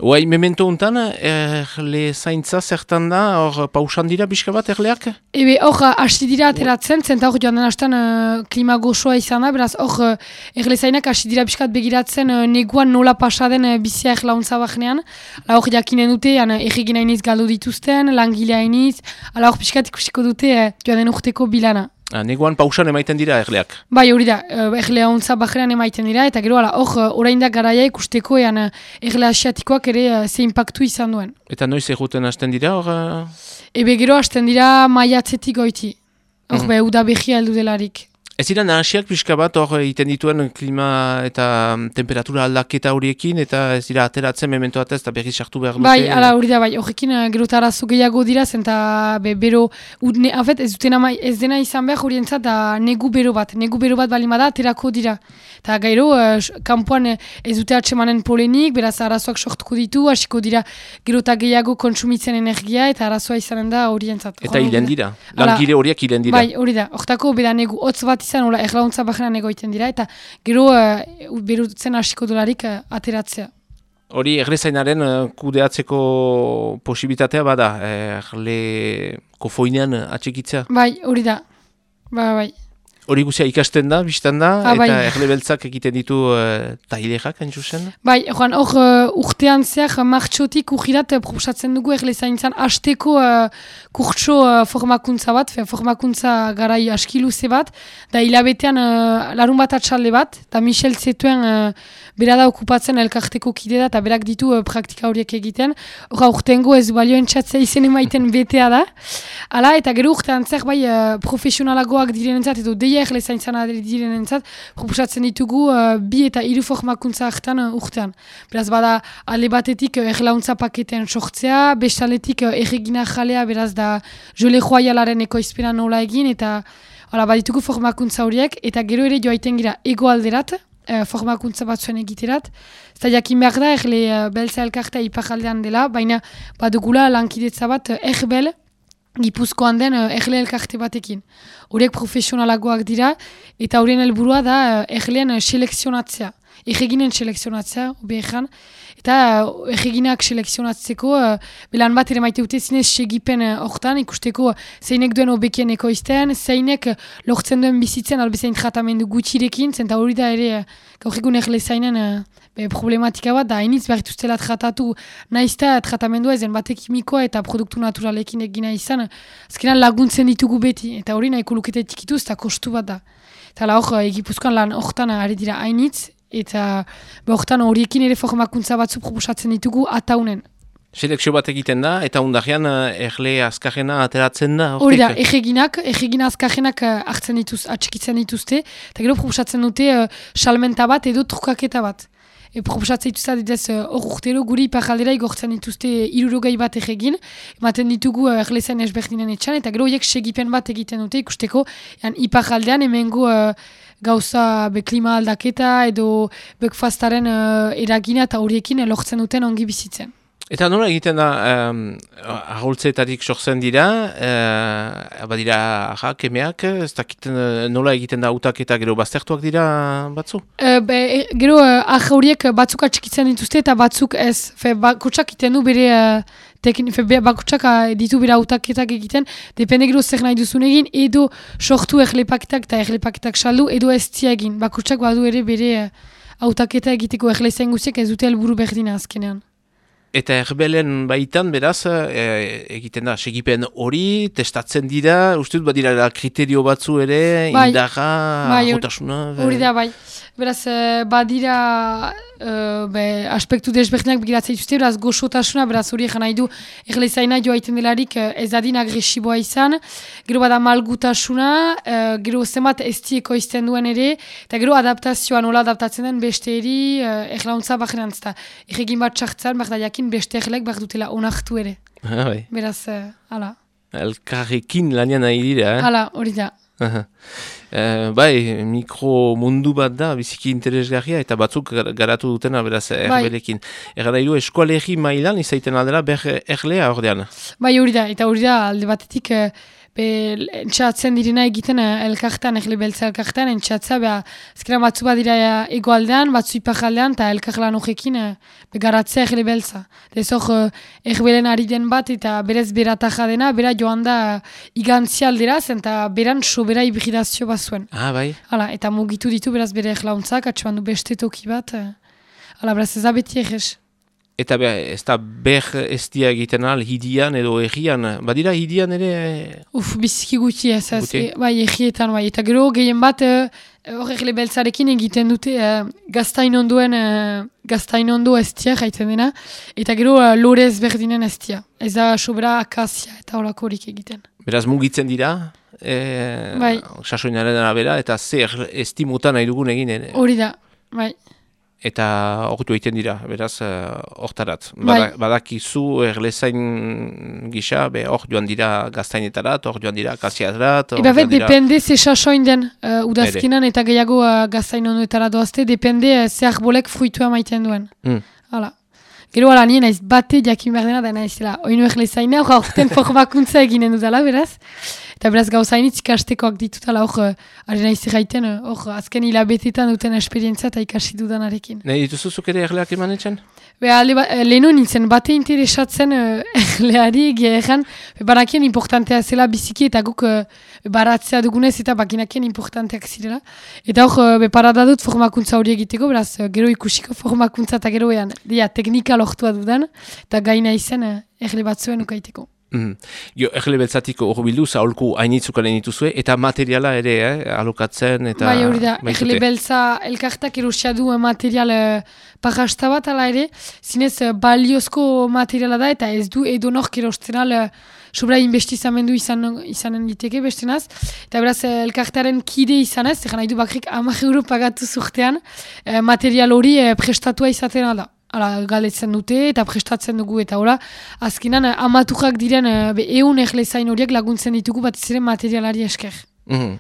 Oai, memento untan, erle zaintza zertan da, hor pausan dira pixka bat erleak? Ebe, hor, hasi dira ateratzen, zenta hor joan den hastan uh, klima gozoa izan beraz, hor, uh, erlezainak hasi dira pixkat begiratzen uh, neguan nola pasaden uh, bizia erlauntza bahnean. Ala hor jakinen dute, erregin hainiz galdu dituzten, langile hainiz, ala hor pixkat ikusiko dute uh, joan den urteko bilana. Ah, neguan pausan emaiten dira erleak. Bai, hori da, uh, erle hauntza bahrean emaiten dira, eta gero, hor, orain da garaia ikusteko, ean, uh, erle asiatikoak ere uh, ze impactu izan duen. Eta noiz eguten hasten dira, hor... eh, Ebe gero hasten dira maiatzetik goiti. Hor, Mhm. be, uda behia heldu delarik. Ez dira nahasiak pixka bat hor egiten dituen klima eta mm, temperatura aldaketa horiekin, eta ez dira ateratzen memento eta berriz sartu behar dute. Bai, ala hori da, bai, horrekin uh, gero eta arazo gehiago dira, zenta be, bero, udne, afet, ez mai, ez dena izan behar horientzat da negu bero bat, negu bero bat bali bada aterako dira. Eta gairo, uh, sh- kanpoan eh, ez dute atsemanen polenik, beraz arazoak sortuko ditu, hasiko dira gero eta gehiago kontsumitzen energia, eta arazoa izanen da horientzat. Eta hilen dira. Langile horiek hilen dira. Bai, hori da. Hortako, beda negu hotz bat izan, hola, erlauntza bajenan egoiten dira, eta gero, uh, berutzen hasiko dolarik uh, ateratzea. Hori errezainaren eh, kudeatzeko posibilitatea bada, erle kofoinean atxekitzea. Bai, hori da. Ba, bai. Hori guzia ikasten da, biztan da, Ah, bai. eta erle beltzak egiten ditu uh, tailerak, entzusen. Bai, joan, hor uh, urtean zehar martxotik urgirat uh, proposatzen dugu erle zaintzan hasteko uh, kurtso uh, formakuntza bat, fe, formakuntza garai aski luze bat, da hilabetean uh, larun bat atxalde bat, eta Michel Zetuen uh, bera da okupatzen elkarteko kide da, eta berak ditu uh, praktika horiek egiten, hor urtengo ez balioen txatzea izen emaiten betea da, Hala, eta gero urtean zer bai uh, profesionalagoak direnentzat edo deia erle zaintzan adri direnentzat proposatzen ditugu uh, bi eta hiru formakuntza hartan uh, urtean. Beraz bada ale batetik uh, erlauntza paketen sortzea, bestaletik uh, erregina jalea beraz da jole joaialaren ekoizpena nola egin eta hala baditugu formakuntza horiek eta gero ere joaiten gira egoalderat, uh, formakuntza batzuen egiterat. Eta jakin behar da, erle uh, beltza elkartea ipajaldean dela, baina badugula lankidetza bat erbel, Gipuzkoan den uh, erle elkarte batekin. Horiek profesionalagoak dira, eta horien helburua da uh, erleen uh, selekzionatzea. Erreginen selekzionatzea, obe ejan. Eta uh, erreginak selekzionatzeko, uh, belan bat ere maite dute zinez segipen uh, hortan, ikusteko uh, zeinek duen obekien ekoizten, zeinek lortzen duen bizitzen, albezain tratamendu gutxirekin, zenta hori da ere, uh, gaur egun erle zainen, uh, be, problematika bat, da hainitz behar tratatu naizta tratamendua ezen batek kimikoa eta produktu naturalekin egina izan, azkenan laguntzen ditugu beti, eta hori nahiko lukete tikituz eta kostu bat da. Eta la hor, egipuzkoan lan hortan ari dira hainitz, eta be, hortan horiekin ere formakuntza batzu proposatzen ditugu ataunen. Selekzio bat egiten da, eta undarrian eh, erle azkarrena ateratzen da. Hori da, hortik. egeginak, egegina azkarrenak uh, hartzen dituz, atxikitzen dituzte, eta gero proposatzen dute uh, salmenta bat edo trukaketa bat. E, proposatzen dituzte adidez uh, hor urtero guri iparaldera igortzen dituzte irurogei bat egegin, ematen ditugu uh, erlezen esberdinen etxan, eta gero horiek segipen bat egiten dute ikusteko, ean iparaldean hemengo uh, gauza be klima aldaketa edo bekfastaren uh, eragina eta horiekin eh, lortzen duten ongi bizitzen. Eta nola egiten da, um, aholtzeetarik sortzen dira, uh, badira ahak, emeak, ez dakiten eh, nola egiten da utak eta gero baztertuak dira batzu? Uh, be, e, gero uh, ah horiek batzuk atxikitzen dituzte eta batzuk ez. Fe, bakotsak iten du bere uh, tekin, fe, uh, ditu bere autaketak egiten, depende gero zer nahi duzun egin, edo sortu erlepaketak eta erlepaketak saldu, edo ez egin. Bakotsak badu ere bere uh, autaketa egiteko erlezen guziek ez dute helburu berdina azkenean. Eta erbelen baitan, beraz, e, egiten da, segipen hori, testatzen dira, uste dut badira kriterio batzu ere, Bai. indarra, Bai, ajotasuna... Hori da, bai. Beraz, eh, badira eh, be, aspektu desberdinak begiratzen dituzte, beraz, goxotasuna, beraz, hori egin nahi du, erlezaina joa iten delarik eh, ez dadin agresiboa izan, gero bada malgutasuna, eh, gero zenbat estieko izten duen ere, eta gero adaptazioa nola adaptatzen den beste eri, eh, erlauntza bajerantz da. Erregin bat txartzen, bak da jakin beste erlek bak dutela onartu ere. Ah, bai. Beraz, hala, Elkarrekin lanian nahi dira, eh? hala, hori da. Aha. Eh, bai, mikro mundu bat da, biziki interesgarria, eta batzuk gar- garatu dutena, beraz, Bai. erbelekin. Egan nahi du, eskualegi mailan izaiten aldera, ber erlea ordean. Bai, hori da, eta hori da, alde batetik, eh, be, entxatzen direna egiten eh, elkartan, egle beltza elkartan, entxatzea, beha, ezkera batzu bat dira eh, egoaldean, batzu ipajaldean, eta elkarlan horrekin, eh, be, garatzea egle beltza. Ez hor, erbelen ari den bat, eta berez berataja dena, bera joan da eh, igantzi alderaz, eta beran sobera hibridazio bat zuen. Ah, bai. Hala, eta mugitu ditu beraz bere erlauntzak, atxuan du beste toki bat. Hala, beraz ez da beti egez. Eta be, ez da ber estia egiten al, hidian edo errian. Badira hidian ere... Uf, biziki gutxi ez, ez, e, bai, egietan, bai, eta gero gehien bat, eh, hor egle beltzarekin egiten dute uh, gaztain onduen, uh, gaztain ondo estia jaiten dena, eta gero uh, lore ezberdinen estia. Ez da sobera akazia eta horako horik egiten. Beraz mugitzen dira, e, Bai. sasoinaren arabera, eta zer estimutan nahi dugun egin. Hori da, bai, Eta horretu egiten dira, beraz, eh, hortarat. Bai. Bada, badakizu erlezain gisa, be hor joan dira gaztainetarat, hor joan dira kasiatarat, hor Eba bet, dira... depende ze sasoin den uh, udazkinan eta gehiago uh, gaztain ondoetara doazte, depende uh, ze arbolek fruitua maiten duen. Mm. Hala. Gero ala nien naiz bate jakin behar dena da naizela. Oinu erlezaina, hor aurten formakuntza eginen dudala, beraz. Eta beraz gauzainitz ikastekoak ditutala hor, uh, ari naiz gaiten, uh, hor azken hilabetetan duten esperientzia eta ikasi dudanarekin. Nahi dituzuzuk ere erleak emanetzen? Be, alde ba, eh, lehenu nintzen, bate interesatzen uh, erleari egia erran, barakien importantea zela biziki eta guk uh, baratzea dugunez eta bakinakien importanteak zirela. Eta hor, uh, be, parada dut formakuntza hori egiteko, beraz, uh, gero ikusiko formakuntza eta gero ean, dia, teknika lortua dudan, eta gaina izen uh, erle batzuen ukaiteko. Mm. Jo, erle beltzatik horbildu, zaholku hainitzukaren dituzue, eta materiala ere, eh, alokatzen, eta... bai, hori da, erle beltza elkartak erosia du uh, material uh, pagasta bat ala ere, zinez uh, baliozko materiala da, eta ez du edo nork erosten al, uh, sobra inbestizamendu izan, izanen diteke bestenaz, eta beraz eh, elkartearen kide izanez, egan nahi du bakrik amak euro pagatu zurtean, eh, material hori eh, prestatua izaten da. Hala, galetzen dute eta prestatzen dugu eta hola, azkenan eh, amaturrak diren eh, be, eun erlezain horiek laguntzen ditugu bat ziren materialari esker. Mhm.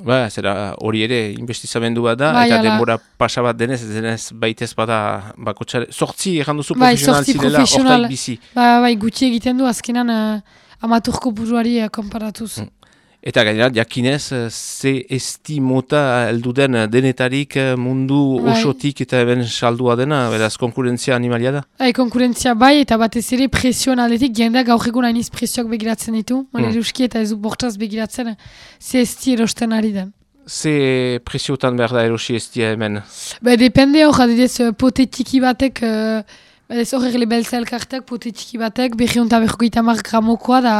Ba, zera hori ere inbestizamendu bat da, Bai, eta ala. denbora pasa bat denez, denez baitez bada bakotxare. Sortzi egin duzu Bai, profesional profesional. hortaik bizi. Ba, bai, gutxi egiten du azkenan uh, amaturko buruari uh, konparatuz. Mm. Eta gainera, jakinez, eh, ze estimota heldu den eh, denetarik eh, mundu Bai. osotik eta eben saldua dena, beraz konkurentzia animalia da. Bai, konkurentzia bai, eta batez ere presioan aldetik, jendeak gaur egun hainiz presioak begiratzen ditu, Mm. mm. uski eta ez du bortaz begiratzen, ze esti erosten ari den. Ze presiotan behar da erosi estia hemen. Ba, depende hor, adidez, uh, potetiki batek, uh, ez hor erle beltza elkarteak, potetiki batek, behi honta berrogeita mar gramokoa da,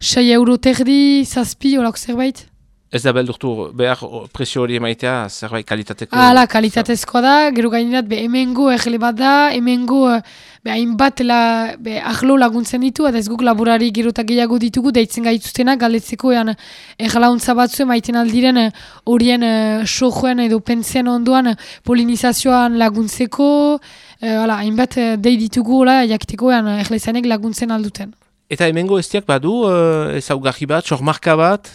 6 euro terdi, zazpi, horako zerbait. Ez da beldurtu behar presio hori emaitea zerbait kalitateko. Hala, kalitatezkoa da, gero gainerat, be, emengo erle bat da, emengo, uh, be, hainbat la, be, ahlo laguntzen ditu, eta ez guk laborari gero eta gehiago ditugu, deitzen gaituztenak, galdetzeko ean erlauntza batzu emaiten aldiren eh, horien uh, sojoen edo pentsen ondoan eh, polinizazioan laguntzeko, eh, hala, hainbat eh, dei ditugu, hola, jakiteko ean erlezanek laguntzen alduten. Eta hemengo estiak badu, uh, ezaugarri bat, sormarka bat,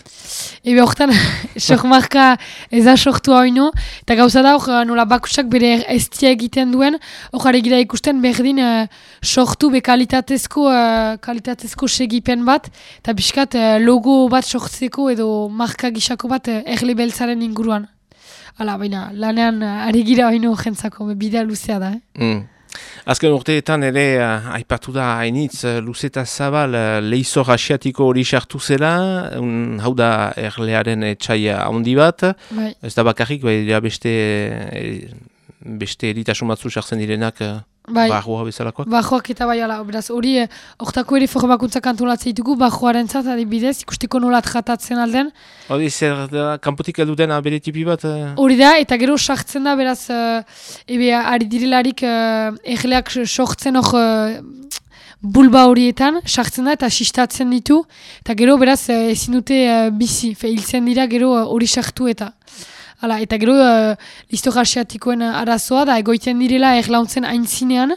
Ebe horretan, sormarka ez da sortu haino, eta gauza da hor nola bakusak bere estia egiten duen, hor gira ikusten berdin eh, sortu be kalitatezko, eh, kalitatezko segipen bat, eta pixkat eh, logo bat sortzeko edo marka gisako bat uh, erle beltzaren inguruan. Hala, baina, lanean uh, ari gira haino jentzako, bidea luzea da, eh? Mm. Azken urteetan ere uh, aipatu da hainitz uh, luzeta zabal uh, leizor asiatiko hori sartu zela, un, hau da erlearen etxaia handi bat, Bai. ez da bakarrik, bai beste, eh, beste eritasun batzu sartzen direnak Bai. barroa bezalakoak. Bajoak eta bai ala, beraz, hori, eh, hortako ere formakuntzak antolatzen ditugu, bajoaren zat, adibidez, ikusteko nolat jatatzen alden. Hori zer da, kanpotik heldu dena bere tipi bat? eh? Hori da, eta gero sartzen da, beraz, uh, ebe, ari direlarik, uh, egleak sortzen hor, uh, bulba horietan, sartzen da eta sistatzen ditu, eta gero, beraz, uh, ezin dute uh, bizi, fe, hiltzen dira gero uh, hori sartu eta. Hala, eta gero, uh, listor asiatikoen uh, arazoa da, egoiten direla erlauntzen aintzinean,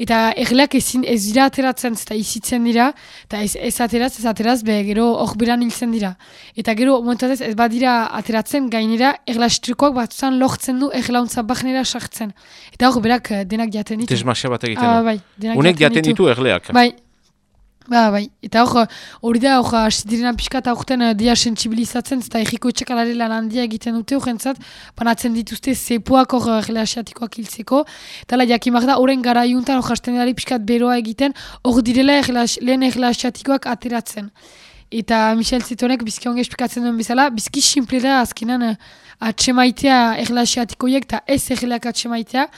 eta erleak ezin ez dira ateratzen, eta izitzen dira, eta ez, ez ateraz, ez ateraz, be, gero hor beran hiltzen dira. Eta gero, momentatez, ez badira ateratzen, gainera, erlastrikoak batzutan lortzen du erlauntza bagnera sartzen. Eta hor berak eh, denak jaten ditu. Desmasia bat egiten. Ah, bai, denak Unek jaten ditu erleak. Bai. Ba, bai. Eta hor, hori da, hor, hasi direna pixka eta horten uh, dia sensibilizatzen, eta egiko txekalari lan handia egiten dute horrentzat, banatzen dituzte zepuak hor uh, erle asiatikoak hiltzeko. Eta la, jakimak da, horren gara iuntan, hor hasten dira pixkat beroa egiten, hor direla erle as- lehen erle asiatikoak ateratzen. Eta Michel Zetonek bizki onge esplikatzen duen bezala, bizki simple da azkenan uh, atxemaitea erle asiatikoiek eta ez erleak atxemaitea.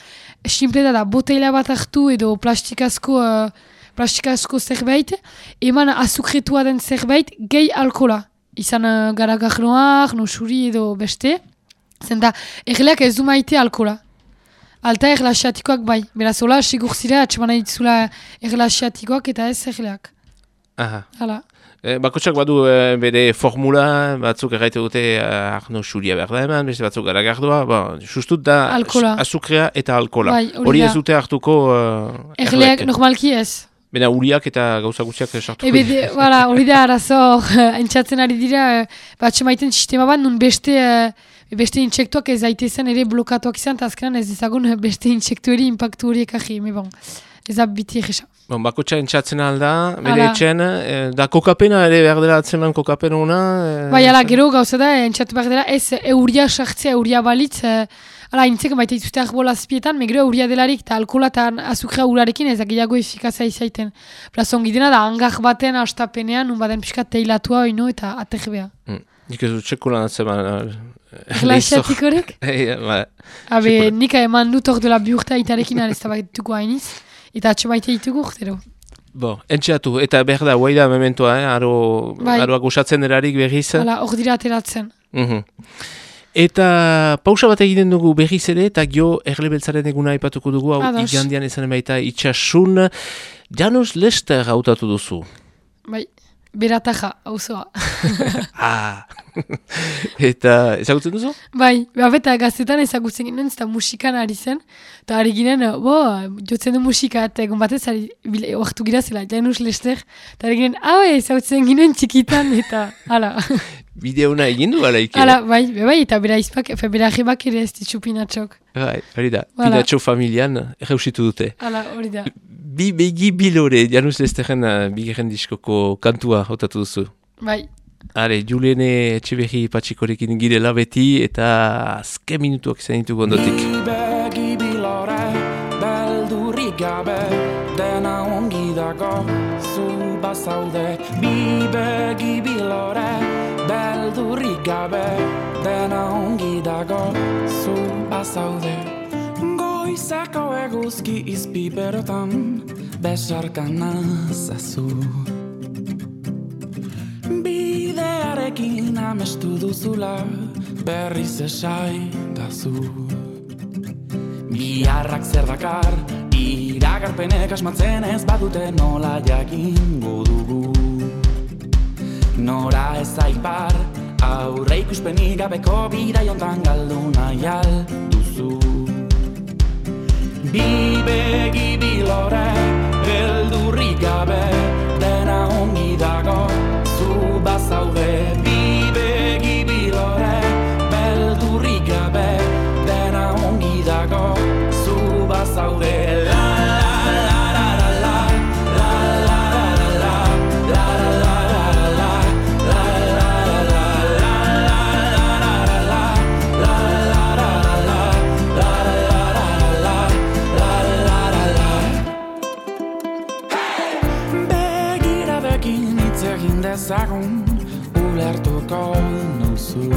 Simple da da, boteila bat hartu edo plastikazko uh, plastikazko zerbait, eman azukretua den zerbait, gehi alkola. Izan uh, garagarnoak, nosuri edo beste. Zen da, erleak ez du maite alkola. Alta erla asiatikoak bai. Beraz, hola, sigur zira, atxemana ditzula erla asiatikoak eta ez erleak. Aha. Hala. E, bakotsak badu e, bere formula, batzuk erraite dute uh, arno xuria behar da eman, beste batzuk garagardoa, ba, justut da azukrea eta alkola. Bai, hori da. ez dute hartuko uh, Erleak normalki ez. Bena uriak eta gauza gutxiak sartuko. Ebe, de, voilà, hori da arazo, entzatzen ari dira, eh, batxe maiten sistema bat, nun beste, eh, beste intsektuak ez daitezen ere blokatuak izan, eta azkenan ez ezagun eh, beste intsektu eri impactu horiek ahi, me bon, ez da biti egisa. Bon, bakotsa entzatzen alda, bere etxen, e, da kokapena ere behar dela atzeman kokapena una. E, Bai, ala, gero gauza da, entzatu behar dela, ez euria sartzea, euria balitz, eh, ala, intzek baita dituzte arbola azpietan, me gero euria delarik, eta alkola eta azukra urarekin ez da gehiago efikaza izaiten. Beraz, ongi dena da, hangar baten astapenean, nun baden pixka teilatua oino eta ategbea. Mm. Nik ez dut txekulan atzeman. Glasiatikorek? Ei, ba, Habe, Sekula. nik eman dut hor dela bi urte aitarekin ez da baituko hainiz. Eta atxe baita ditugu urtero. Bo, entxatu, eta behar da, guai da mementoa, eh? aro, Bai. aroak usatzen erarik berriz. Hala, hor dira ateratzen. Mhm. Eta pausa bat egiten dugu berriz ere, eta gio erle beltzaren eguna aipatuko dugu, hau igandian esan baita itxasun, Janus Lester hautatu duzu. Bai, berataja, hauzoa. ah. Eta ezagutzen duzu? bai, babeta gaztetan ezagutzen ginen, eta musikan ari zen. Eta ari ginen, bo, jotzen du musika, eta egun batez, oartu gira zela, Janus Lester. Eta ari ginen, hau ezagutzen ginen txikitan, eta hala. Bideona egin du alaik. Hala, bai, bai, eta bera izpak, efe bera jebak ere ez ditxu pinatxok. Bai, hori da. Pinatxo familian erreusitu dute. Hala, hori da. Bi begi bilore, Janus Lesteren uh, bigarren diskoko kantua hautatu duzu. Bai, Hale, Juliene Etxeberri patxikorekin girela beti eta azken minutuak izan ditugu ondotik. Begi bilore, beldurrik gabe, dena ongi dago, zu bazaude. Bi begi bilore, beldurrik gabe, dena ongi dago, zu bazaude. Goizako eguzki izpi berotan, besarkan nazazu. Bidearekin amestu duzula, berriz esai dazu. Biharrak zer dakar, iragarpenek asmatzen ez badute nola jakingo dugu. Nora ez aipar, aurre ikuspenik gabeko bidai hontan galdu nahi duzu. Bi begi bilore, beldurrik gabe, dena ongi dago, zu bazaude. Bi egin dezagun ulertuko nuzu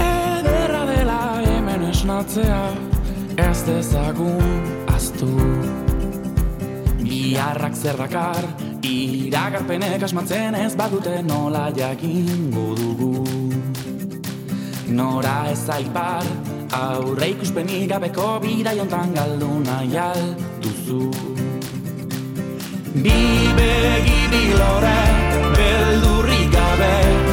Ederra dela hemen esnatzea ez dezagun aztu Biharrak zer dakar, iragarpenek asmatzen ez badute nola jakingo dugu. Nora ez aipar, aurre ikuspenik gabeko bidai hontan galdu nahi alduzu Bi begi bilore, beldurrik gabe,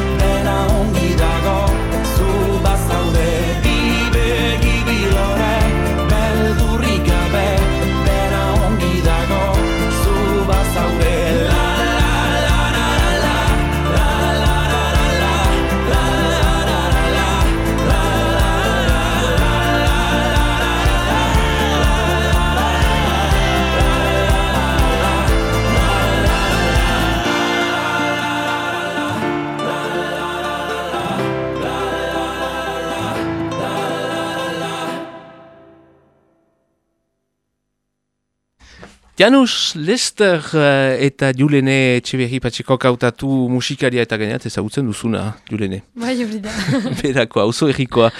Janus Lester eh, eta Julene Etxeberri patxeko kautatu musikaria eta gaineat ezagutzen duzuna, Julene. Bai, hori da. Berako, auzo errikoa.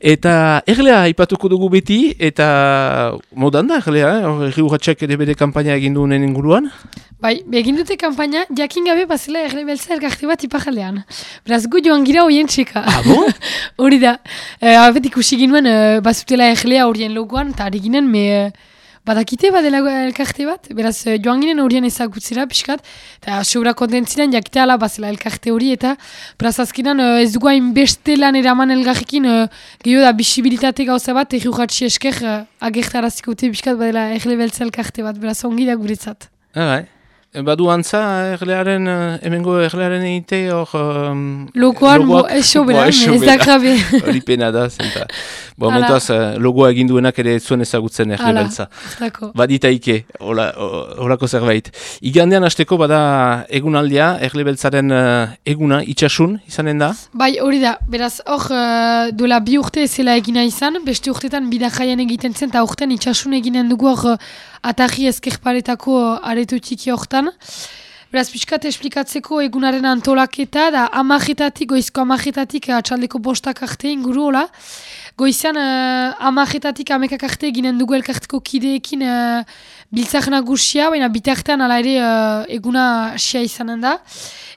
Eta erlea aipatuko dugu beti, eta modan da erlea, eh? Erri urratxak ere bere kampaina egin duen inguruan. Bai, egin dute kampaina, jakin gabe bazela erle beltza elkarte bat ipajalean. Beraz, gu joan gira horien txeka. Ah, bon? Hori da. E, Abet ikusi ginuen, e, bazutela erlea horien logoan, eta ari ginen, me... Badakite badela elkarte bat, beraz eh, joan ginen horien ezagutzera pixkat, eta sobra kontentzinan jakite ala bazela elkarte hori, eta beraz azkenan eh, ez dugu hain beste lan eraman elgarrekin, uh, gehiago da bisibilitate gauza bat, erri urratxi esker agertaraziko dute pixkat badela erle beltza elkarte bat, beraz ongi da guretzat. Bai. Badu antza erlearen, eh, hemengo erlearen egite hor... Um, Logoan, bo, logoak- ez da grabe. Hori pena da, zenta. Bo, eh, logoa egin duenak ere zuen ezagutzen erle Hala, beltza. Baditaike, hola, ho- holako zerbait. Igandean hasteko bada egunaldia, erle beltzaren eh, eguna, itxasun, izanen da? Bai, hori da, beraz, hor, uh, duela bi urte zela egina izan, beste urtetan bidajaian egiten zen, eta urtean itxasun eginen dugu hor uh, ataji ezkerparetako areto txiki hortan. Beraz, pixkat esplikatzeko egunaren antolaketa, da amajetatik, goizko amajetatik, atxaldeko bostak arte inguru, hola. Goizan, uh, amajetatik amekak arte eginen dugu elkarteko kideekin uh, biltzak nagusia, baina bitartean ala ere uh, eguna sia izanen da.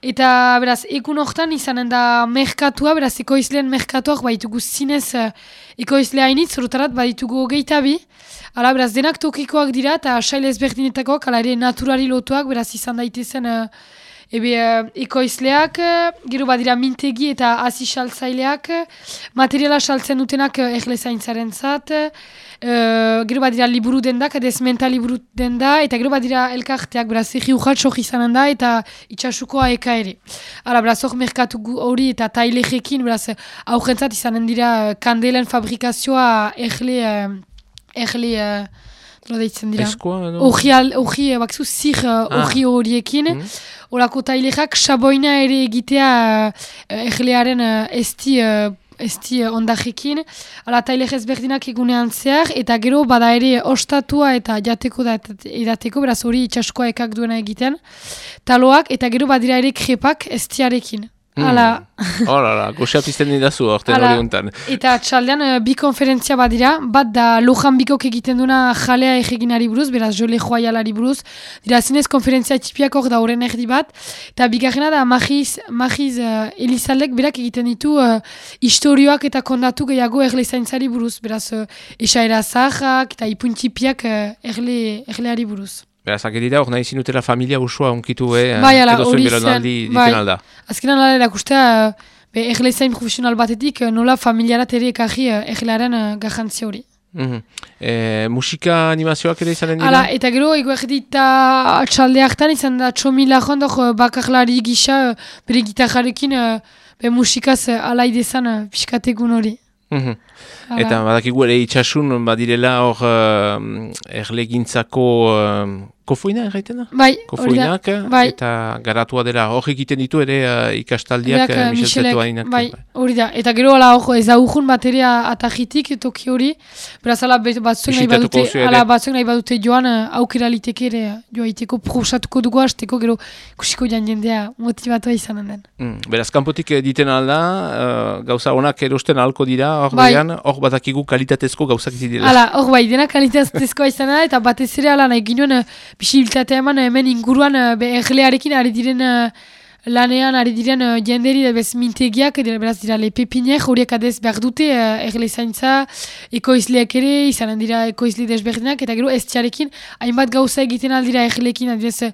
Eta beraz, egun hortan izanen da merkatua, beraz, ekoizleen merkatuak baitugu zinez uh, ekoizle hainitz, zorotarat baditugu hogeita bi. Hala, beraz, denak tokikoak dira eta sail ezberdinetakoak, hala ere naturari lotuak, beraz, izan daitezen uh, ebe uh, ekoizleak, uh, gero badira mintegi eta hasi saltzaileak, materiala saltzen dutenak uh, erle zaintzaren zat, uh, gero badira liburu dendak, desmenta liburu denda, eta gero badira elkarteak, beraz, egi urratxok izanen da, eta itxasukoa eka ere. Hala, beraz, hor merkatu hori eta tailejekin, beraz, aurrentzat izanen dira uh, kandelen fabrikazioa erle, uh, erle, uh, nola deitzen dira? Eskoa, edo? Ogi, al- ogi, eh, bakzu, zir uh, Ah. horiekin. Mhm. Olako tailexak saboina ere egitea uh, erlearen uh, esti, uh, esti uh, ondajekin. Ala tailex ezberdinak egunean zehar, eta gero bada ere ostatua eta jateko da edateko, beraz hori itxaskoa ekak duena egiten. Taloak, eta gero badira ere krepak estiarekin. Hala, Hola, la, goxea pizten didazu orten Hala. hori untan. Eta txaldean eh, bi konferentzia badira, bat da lojan bikok egiten duna jalea egeginari buruz, beraz jole joaialari buruz, dira zinez konferentzia txipiak hor da horren erdi bat, eta bigarrena da Magiz, Magiz uh, Elizaldek berak egiten ditu uh, historioak eta kondatu gehiago erle zaintzari buruz, beraz uh, esaera zahak eta ipuntxipiak uh, erle, erleari buruz. Beraz, agerida hor nahi zinutela familia usua unkitu, eh? Bai, ala, hori zen, bai. alda. Azkenan ala erakustea, be erle zain profesional batetik uh, nola familiarat ere ekarri uh, erlearen uh, garrantzia hori. Mhm. Eh, musika animazioak ere izanen dira? Hala, eta gero, ego erdita atxalde hartan izan da txomi lajondok uh, bakarlari gisa bere gitarrarekin be musikaz alai dezan uh, piskategun hori. Mhm. Hala. Eta badakigu ere itxasun badirela hor uh, erlegintzako uh, kofoina erraiten da? Bai. Kofoinak, Bai. eta garatua dela, hor egiten ditu ere uh, ikastaldiak uh, eh, Michel Michelek, bai, hori da. Eta gero ala ojo, ez da urjun bateria atajitik toki hori. Beraz, ala batzuk nahi badute, ala batzuk nahi badute joan eh, aukera liteke ere eh, joa iteko prosatuko dugu hasteko gero kusiko jan jendea motivatua izanen den. Mm, beraz, kanpotik egiten alda, uh, gauza honak erosten ahalko dira, hor Bai. Berean, hor badakigu kalitatezko gauzak direla. Hala, hor bai, dena kalitatezkoa izan da, eta batez ere ala nahi ginoen uh, bisibilitatea eman eh, hemen inguruan uh, be erlearekin ari diren lanean ari diren jenderi da bez mintegiak, beraz dira le pepinek, horiek adez behar dute uh, zaintza, ekoizleak ere, izanen dira ekoizle desberdinak, eta gero estiarekin, hainbat gauza egiten aldira erlekin, uh,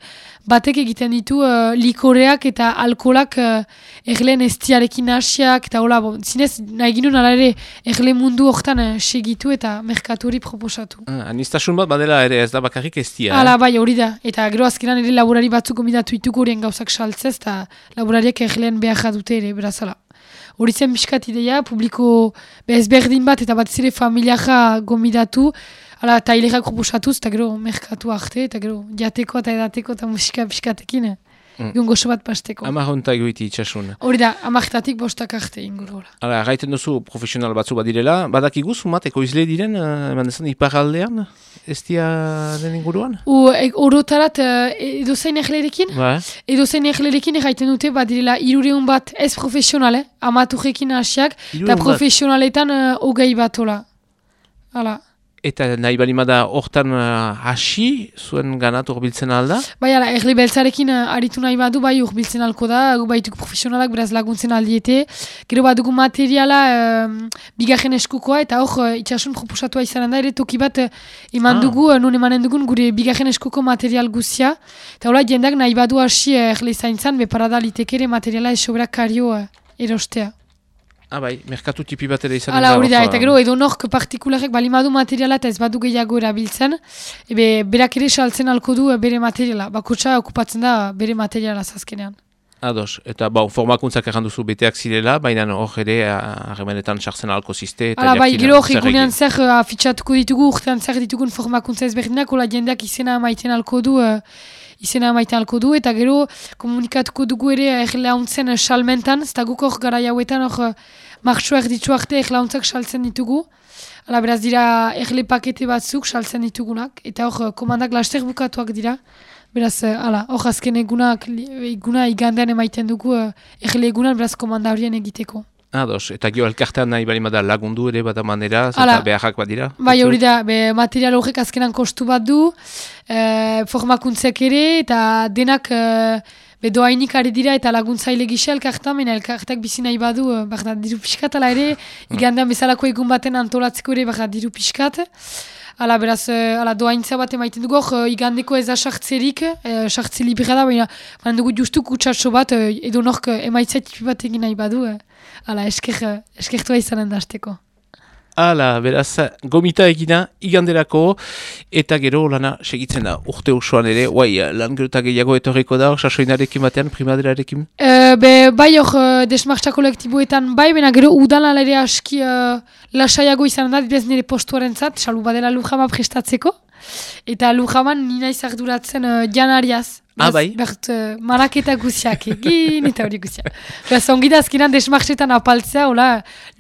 batek egiten ditu uh, likoreak eta alkolak uh, erleen estiarekin hasiak, eta hola, bon, zinez, nahi ginoen ala ere erle mundu hortan uh, segitu eta merkatu hori proposatu. Ah, anistasun bat badela ere ez da bakarrik estia. Hala, bai, hori da. Eta gero azkenan ere laborari batzuk gomidatu ituko horien gauzak saltzez, eta laborariak erleen behar dute ere, beraz, hala. Hori zen miskat ideia, publiko be ezberdin bat eta batez ere familiaja gomidatu, hala, eta hilerak proposatuz, eta gero merkatu arte, eta gero jateko eta edateko eta musika piskatekin, Mm. mm. gozo bat pasteko. Amar honta egoiti itxasun. Hori da, amartatik bostak arte inguru. Hala, gaiten duzu profesional batzu badirela, badakigu sumat ekoizle diren, uh, eman dezan, iparaldean, estiaren inguruan? U, e, orotarat, e, edozein erlerekin? Ba, Edo zein erlerekin erraiten dute, badirela irureun bat ez profesional, eh? amaturekin hasiak, eta profesionaletan uh, hogei bat hola. Hala. Eta nahi balimada hortan uh, hasi, zuen ganat urbiltzen alda? Bai, ala, erle beltzarekin uh, aritu nahi badu, bai urbiltzen alko da, gu baituko profesionalak beraz laguntzen aldiete. Gero badugu materiala um, bigarren eskukoa, eta hor uh, itxasun proposatua izanen da, ere toki bat uh, eman Ah. dugu, uh, non emanen dugun gure bigarren eskuko material guzia. Eta hola, jendak nahi badu hasi uh, erle zaintzan, beparada litekere materiala esobrak kario uh, erostea. Ah, bai, merkatu tipi bat ere izan Hala hori da, eta gero edo nork partikularek balimadu materiala eta ez badu gehiago erabiltzen, ebe berak ere saltzen alko du eh, bere materiala, bakotsa okupatzen da bere materiala zazkenean. Ados, eta bau, formakuntzak errandu zu beteak zirela, baina hor ere harremanetan sartzen alko ziste. Hala bai, gero hor egin. zer afitxatuko ditugu, urtean zer ditugun formakuntza ezberdinak, hola jendeak izena maiten alko du, uh, izena maiten alko du, eta gero komunikatuko dugu ere erlauntzen uh, salmentan, ez da guk hor gara jauetan hor martxoa erditzu arte erlauntzak saltzen ditugu, Hala, beraz dira erle pakete batzuk saltzen ditugunak, eta hor komandak laster bukatuak dira. Beraz, uh, hala, hor azken egunak, eguna igandean emaiten dugu erle egunan, beraz komanda horien egiteko. Ados, eta gio elkartean nahi balimada lagundu ere bada manera, eta beharrak badira. Bai, hori da, be, material horrek azkenan kostu bat du, e, formakuntzek ere, eta denak e, be, doainik ari dira eta laguntzaile gisa elkartan, mena elkartak bizi nahi badu, e, bakda diru pixkat, ala ere, igandean bezalako egun baten antolatzeko ere, bakda diru pixkat. Ala, beraz, e, ala, doaintza bat emaiten dugu, hor, e, igandeko ez da sartzerik, e, sartze libera da, baina, baina dugu justu kutsatxo bat, edo nork e, emaitza tipi bat egin nahi badu, ala, esker, eskertua izanen da hasteko. Hala, beraz, gomita egina iganderako, eta gero lana segitzen da. Urte osoan ere, guai, lan gero eta gehiago etorriko da, sasoinarekin batean, primaderarekin. Uh, be, bai hor uh, desmartza kolektiboetan bai, bena gero udalan ere aski uh, lasaiago izan da, dibez nire postuaren zat, salu badela lujama prestatzeko. Eta lujaman nina izarduratzen uh, janariaz. Ah, bai? Bert, uh, maraketa guziak egin eta hori guziak. Beraz, ongi da azkenan desmartzetan apaltzea, hola,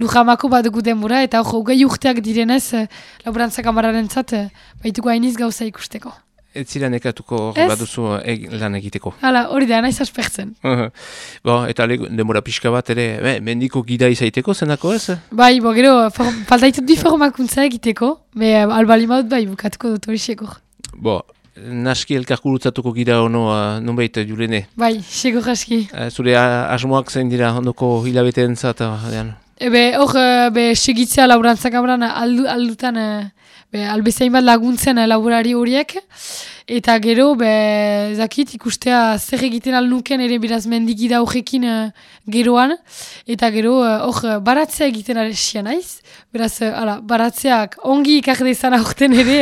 lujamako badugu denbora, eta hor, hogei urteak direnez, uh, laborantza kamararen zat, uh, baituko hainiz gauza ikusteko. Ez zira nekatuko baduzu eg, lan egiteko. Hala, hori da, naiz aspertzen. bon, eta le, denbora pixka bat ere, be, mendiko gida izaiteko zenako ez? Bai, bo, gero, for, faltaitut bi formakuntza egiteko, be, albali maut bai, bukatuko dut hori. Bo, naski elkarkurutzatuko gira ono, uh, nonbait, Julene. Bai, segur aski. Uh, zure asmoak zein dira ondoko hilabeteen zat, uh, Ebe, hor, eh, be, segitzea laburantzak abran aldu, aldutan, eh, be, albezain bat laguntzen eh, laborari horiek, eta gero, be, zakit, ikustea zer egiten alnuken ere beraz mendigida horrekin geroan, eta gero, hor, baratzea egiten aresia naiz, beraz, ala, baratzeak ongi ikak dezan aurten ere,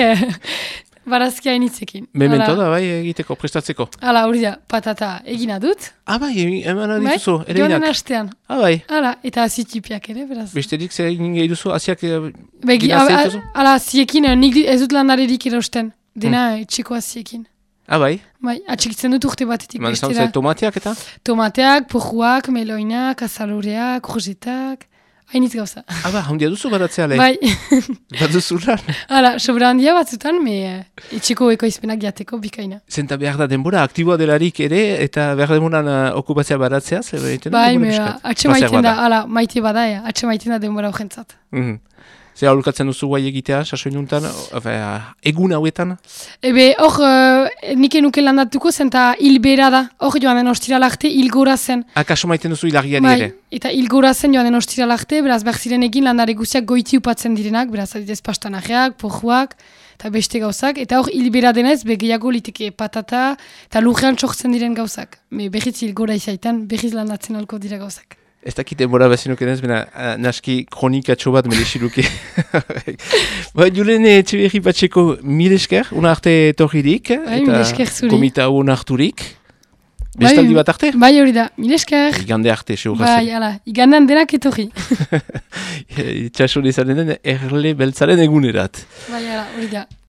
barazkia initzekin. Memento da, bai, egiteko, prestatzeko. Hala, hori da, patata egina dut. Ah, bai, eman Bai, dituzu, ere inak. astean. Ah, bai, Hala, eta azitipiak ere, beraz. besterik zer egin gehi duzu, asiak eh, Begi, gida a- a- zeituzu? ala, ziekin, eh, nik ez dut landarerik erosten. Dena, etxeko aziekin. Ah, bai? Bai, atxikitzen dut urte batetik Man bestera. tomateak eta? Tomateak, pojuak, meloinak, azaloreak, korzetak, hainitz gauza. Ah, ba, handia duzu baratzea lehen. Bai, Bat duzu lan. hala, sobra handia batzutan, me eh, etxeko ekoizpenak jateko bikaina. Zenta behar da denbora, aktiboa delarik ere, eta behar demoran uh, okupatzea baratzea, zer egiten Bai, denbora me, atxe maiten da, hala, maite bada, ja, atxe maiten da denbora horrentzat. Mhm. Zer aholkatzen duzu guai egitea, sasoinuntan, egun hauetan? Ebe, hor, uh, nik enuke landatuko zen, eta hilbera da, hor joan den ostiral arte, hilgora zen. Akaso maiten duzu hilargiari Bai, ere. eta hilgora zen joan den ostiral arte, beraz, behar ziren egin landare guztiak goiti upatzen direnak, beraz, adidez pastanajeak, pojuak, eta beste gauzak, eta hor hilbera denez, begiago liteke patata, eta lurrean txortzen diren gauzak. Me behiz hilgora izaitan, behiz landatzen alko dira gauzak. Ez dakit denbora bezinuken ez, bena uh, naski kronikatxo bat merexiluke. ba, Julene Etxeberri Patxeko mil esker, una arte etorririk, Bai, mil esker zuri. komita hon harturik. Bestaldi bat arte? Bai hori da, mil esker. Igande arte, seur Bai, ala, igandan denak etorri. Itxaso den erle beltzaren egunerat. bai, ala, hori da.